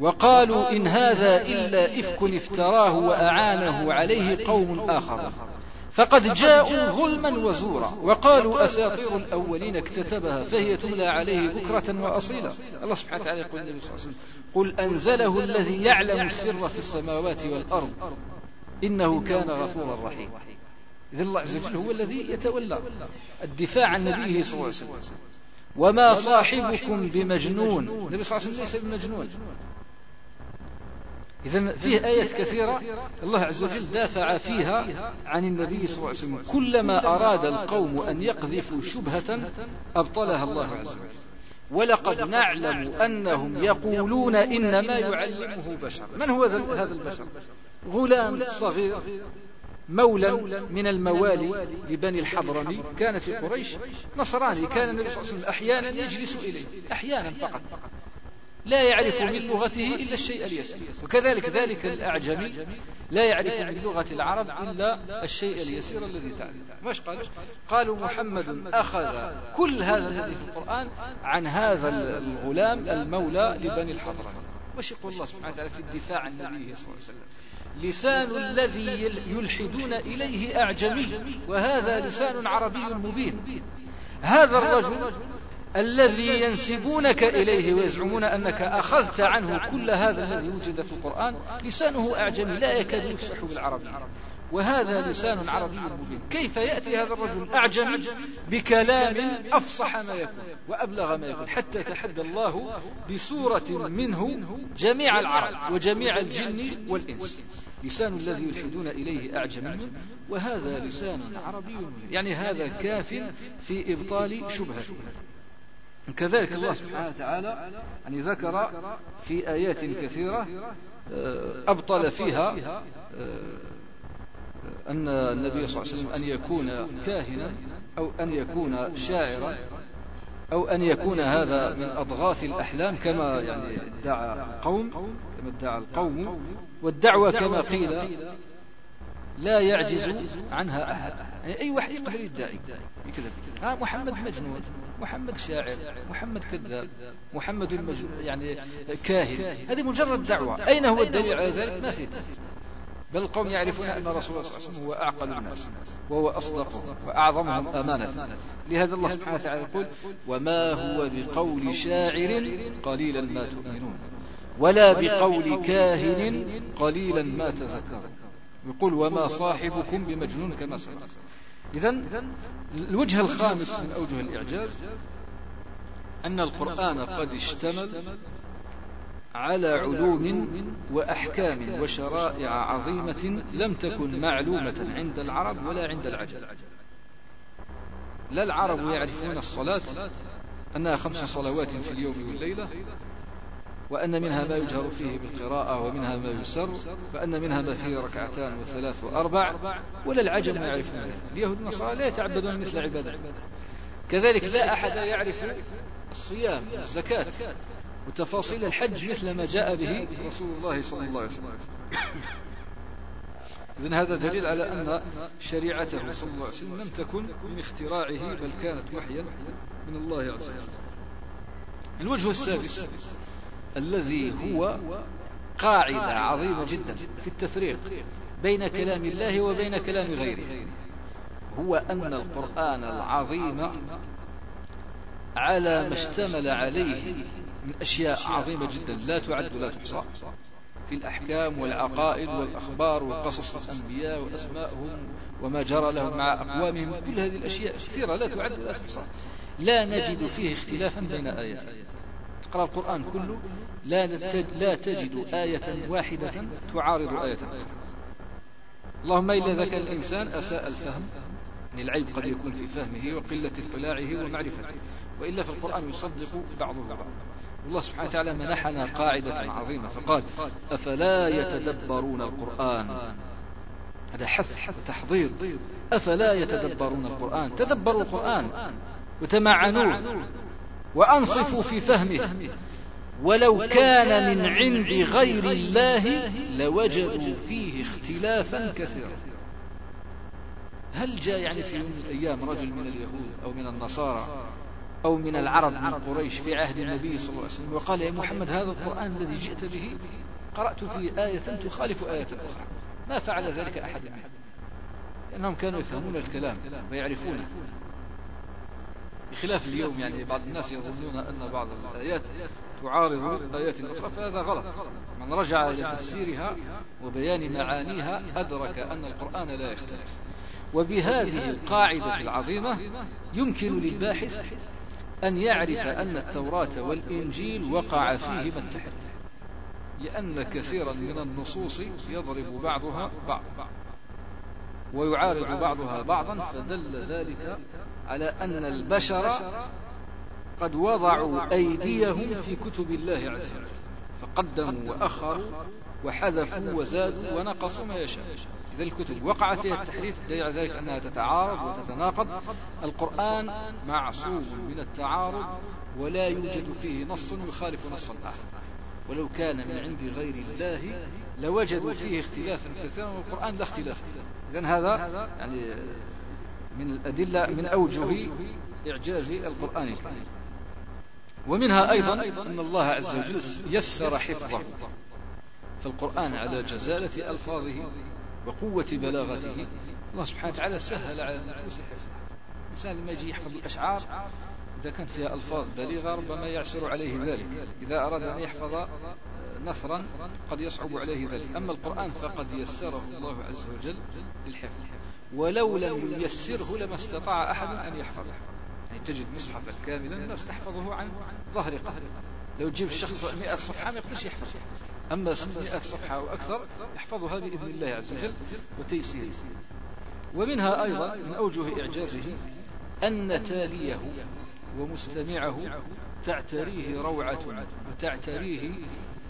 وقالوا إن هذا إلا إفك افتراه وأعانه عليه قوم آخر. فقد جاءوا ظلما وزورا وقالوا أساطير الأولين اكتتبها فهي تملى عليه بكرة وأصيلا. الله سبحانه وتعالى يقول النبي صلى الله عليه وسلم قل أنزله الذي يعلم السر في السماوات والأرض إنه كان غفورا رحيما. إذا الله عز وجل هو الذي يتولى الدفاع عن نبيه صلى الله عليه وسلم. وما صاحبكم بمجنون. النبي صلى الله عليه وسلم ليس بمجنون. إذا فيه آيات كثيرة الله عز وجل دافع فيها عن النبي صلى الله عليه وسلم. كلما أراد القوم أن يقذفوا شبهة أبطلها الله عز وجل. ولقد نعلم أنهم يقولون إنما يعلمه بشر. من هو هذا البشر؟ غلام صغير. مولى من الموالي لبني الحضرمي كان في قريش نصراني كان النبي صلى الله عليه وسلم أحيانا يجلس إليه. أحيانا فقط. لا يعرف من لغته إلا الشيء اليسير. وكذلك ذلك الأعجمي لا يعرف من لغة العرب إلا الشيء اليسير الذي تعلم ماش قالوا قالوا محمد أخذ كل هذا الذي في القرآن عن هذا الغلام المولى لبني الحضرمي. وش يقول الله سبحانه وتعالى في الدفاع عن النبي صلى الله عليه وسلم؟ لسان الذي يلحدون إليه أعجمي وهذا لسان عربي مبين. هذا الرجل الذي ينسبونك إليه ويزعمون أنك أخذت عنه كل هذا الذي وجد في القرآن لسانه أعجمي لا يكاد يفصح بالعربية وهذا لسان عربي مبين. كيف يأتي هذا الرجل أعجمي؟ بكلام أفصح ما يكون وأبلغ ما يكون حتى تحدى الله بسورة منه جميع العرب وجميع الجن والإنس. لسان الذي يلحدون إليه أعجمي وهذا لسان عربي يعني هذا كاف في إبطال شبهة كذلك الله سبحانه وتعالى يعني ذكر في آيات كثيرة آه، أبطل فيها آه، أن النبي صلى الله عليه وسلم أن يكون كاهنا أو أن يكون شاعرا. أو أن يكون هذا من أضغاث الأحلام كما يعني ادعى قوم كما ادعى القوم. والدعوة كما قيل لا يعجز عنها أحد. يعني أي واحد يقدر يدعي. يكذب ها محمد مجنون محمد شاعر محمد كذاب محمد المجنون يعني كاهن. هذه مجرد دعوة. أين هو الدليل على ذلك؟ ما في بل القوم يعرفون أن رسول الله صلى الله عليه وسلم هو أعقل الناس وهو أصدقهم وأعظمهم أمانة. لهذا الله سبحانه وتعالى يقول وما هو بقول شاعر قليلا ما تؤمنون ولا بقول كاهن قليلا ما تذكرون. يقول وما صاحبكم بمجنون كما سبق إذا الوجه الخامس من أوجه الإعجاز أن القرآن قد اشتمل على علوم وأحكام وشرائع عظيمة لم تكن معلومة عند العرب ولا عند العجم. لا العرب يعرفون الصلاة أنها خمس صلوات في اليوم والليلة وأن منها ما يجهر فيه بالقراءة ومنها ما يسر وأن منها ما فيه ركعتان وثلاث وأربع ولا العجم ما يعرفون. اليهود والنصارى لا يتعبدون مثل عبادة كذلك لا أحد يعرف الصيام الزكاة. وتفاصيل الحج مثل ما جاء به رسول الله صلى الله عليه وسلم. إذن هذا دليل على أن شريعته صلى الله عليه وسلم لم تكن من اختراعه بل كانت وحيا من الله عز وجل. الوجه السادس الذي هو قاعدة عظيمة جدا في التفريق بين كلام الله وبين كلام غيره. هو أن القرآن العظيم على ما اشتمل عليه. من أشياء عظيمة جدا. لا تعد ولا تحصى. في الأحكام والعقائد والأخبار وقصص الأنبياء وأسمائهم وما جرى لهم مع أقوامهم كل هذه الأشياء كثيرة لا تعد ولا تحصى. لا نجد فيه اختلافا بين آيتين تقرأ القرآن كله لا, لا تجد آية واحدة تعارض آية أخرى اللهم إلا كان الإنسان أساء الفهم يعني العيب قد يكون في فهمه وقلة اطلاعه ومعرفته وإلا في القرآن يصدق بعضه بعضا. الله سبحانه وتعالى منحنا قاعدة عظيمة فقال أفلا يتدبرون القرآن؟ هذا حث وتحضير أفلا يتدبرون القرآن؟ تدبروا القرآن وتمعنوه وأنصفوا في فهمه. ولو كان من عند غير الله لوجدوا فيه اختلافا كثيرا. هل جاء يعني في يوم من الأيام رجل من اليهود أو من النصارى أو من العرب من قريش في عهد النبي صلى الله عليه وسلم وقال يا محمد هذا القرآن الذي جئت به قرأت فيه آية تخالف آية أخرى. ما فعل ذلك أحد منهم. لأنهم كانوا يفهمون الكلام ويعرفونه. بخلاف اليوم يعني بعض الناس يظنون أن بعض الآيات تعارض آيات أخرى فهذا غلط. من رجع إلى تفسيرها وبيان معانيها أدرك أن القرآن لا يختلف. وبهذه القاعدة العظيمة يمكن للباحث أن يعرف أن التوراة والإنجيل وقع فيهما التحريف لأن كثيرا من النصوص يضرب بعضها بعضا ويعارض بعضها بعضا فدل ذلك على أن البشر قد وضعوا أيديهم في كتب الله عز وجل فقدموا وأخروا وحذفوا وزادوا ونقصوا ما يشاء. إذا الكتب. وقع فيها التحريف دليل على ذلك أنها تتعارض وتتناقض. القرآن معصوم من التعارض ولا يوجد فيه نص يخالف نصا آخر ولو كان من عند غير الله لوجدوا فيه اختلافا كثيرا والقرآن لا اختلاف. إذا هذا يعني من الأدلة من أوجه إعجاز القرآن الكريم. ومنها أيضا أن الله عز وجل يسر حفظه فالقرآن على جزالة ألفاظه وقوة بلاغته. الله سبحانه وتعالى سهل على النفوس حفظه الإنسان لما يجي يحفظ الأشعار إذا كانت فيها ألفاظ بليغة ربما يعسر عليه ذلك. إذا أراد أن يحفظ نثرا قد يصعب عليه ذلك. أما القرآن فقد يسره الله عز وجل للحفظ. ولو لم ييسره لما استطاع أحد أن يحفظه. يعني تجد مصحفا كاملا الناس تحفظه عن ظهر قهر لو تجيب الشخص 100 صفحة ما يقدرش يحفظ أما 600 صفحة أو أكثر يحفظها بإذن الله عز وجل وتيسيره ومنها أيضا من أوجه إعجازه أن تاليه ومستمعه تعتريه روعة وتعتريه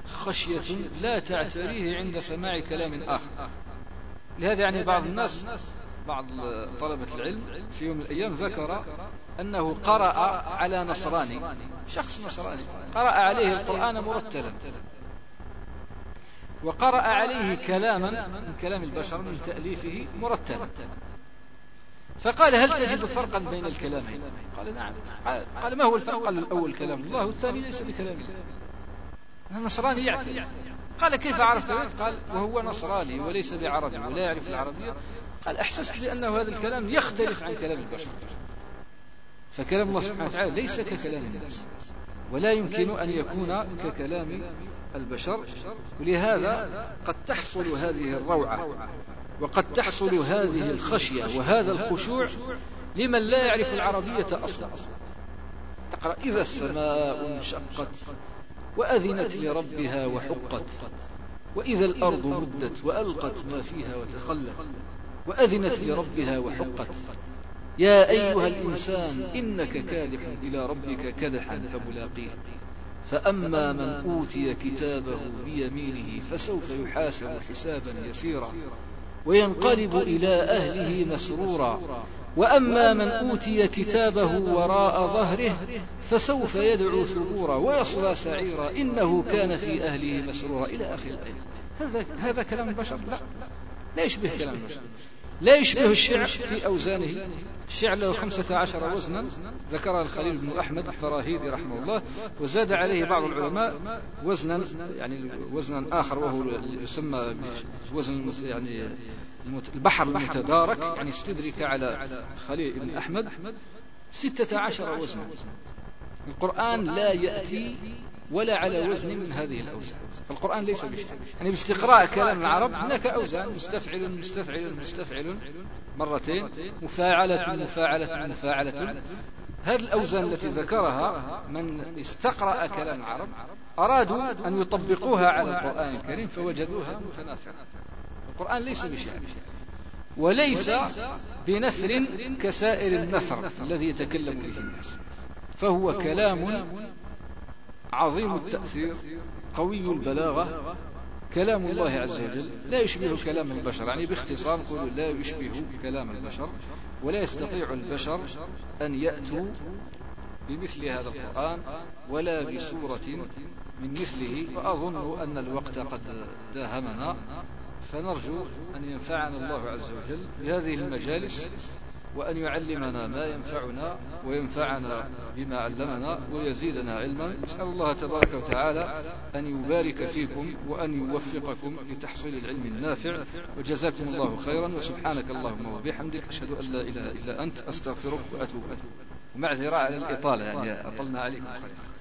خشية لا تعتريه عند سماع كلام آخر. لهذا يعني بعض الناس بعض طلبة العلم في يوم من الأيام ذكر أنه قرأ على نصراني شخص نصراني قرأ عليه القرآن مرتلا. وقرأ عليه كلاما من كلام البشر من تأليفه مرتلا. فقال هل تجد فرقا بين الكلامين؟ قال نعم. قال ما هو الفرق؟ قال الأول كلام الله والثاني ليس بكلام الله. النصراني يعترف قال كيف عرفت؟ قال وهو نصراني وليس بعربي ولا يعرف العربية. قال أحسست بأنه هذا الكلام يختلف عن كلام البشر. فكلام الله سبحانه وتعالى ليس ككلام الناس. ولا يمكن أن يكون ككلام البشر ولهذا قد تحصل هذه الروعة وقد تحصل هذه الخشية وهذا الخشوع لمن لا يعرف العربية أصلا. تقرأ إذا السماء انشقت وأذنت لربها وحقت وإذا الأرض مدت وألقت ما فيها وتخلت وأذنت لربها وحقت. يا أيها الإنسان إنك كادح إلى ربك كدحا فملاقيه. فأما من أوتي كتابه بيمينه فسوف يحاسب حسابا يسيرا وينقلب إلى أهله مسرورا. وأما من أوتي كتابه وراء ظهره فسوف يدعو ثبورا ويصلى سعيرا. إنه كان في أهله مسرورا. إلى آخر الآية. هذا هذا كلام البشر. لا. لا يشبه كلام البشر. لا يشبه الشعر في أوزانه. الشعر له خمسة عشر وزنا ذكرها الخليل بن أحمد الفراهيدي رحمه الله وزاد عليه بعض العلماء وزنا يعني وزنا آخر وهو يسمى وزن يعني البحر المتدارك يعني استدرك على خليل بن أحمد ستة عشر وزنا. القرآن لا يأتي ولا على وزن من هذه الأوزان. فالقرآن ليس بشيء يعني باستقراء كلام العرب هناك أوزان. مستفعل مستفعل مستفعل. مرتين. مفاعلة مفاعلة مفاعلة هذه الأوزان التي ذكرها من استقرأ كلام العرب. أرادوا أن يطبقوها على القرآن الكريم فوجدوها متنافرة القرآن ليس بشيء وليس بنثر كسائر النثر الذي يتكلم به الناس. فهو كلام عظيم التأثير قوي البلاغة كلام الله عز وجل. لا يشبه كلام البشر. يعني باختصار نقول لا يشبه كلام البشر ولا يستطيع البشر أن يأتوا بمثل هذا القرآن ولا بسورة من مثله. وأظن أن الوقت قد داهمنا. فنرجو أن ينفعنا الله عز وجل بهذه المجالس. وأن يعلمنا ما ينفعنا وينفعنا بما علمنا ويزيدنا علما. نسأل الله تبارك وتعالى أن يبارك فيكم وأن يوفقكم لتحصيل العلم النافع. وجزاكم الله خيرا. وسبحانك اللهم وبحمدك أشهد أن لا إله إلا أنت أستغفرك وأتوب معذرة على الإطالة يعني أطلنا عليكم خيرا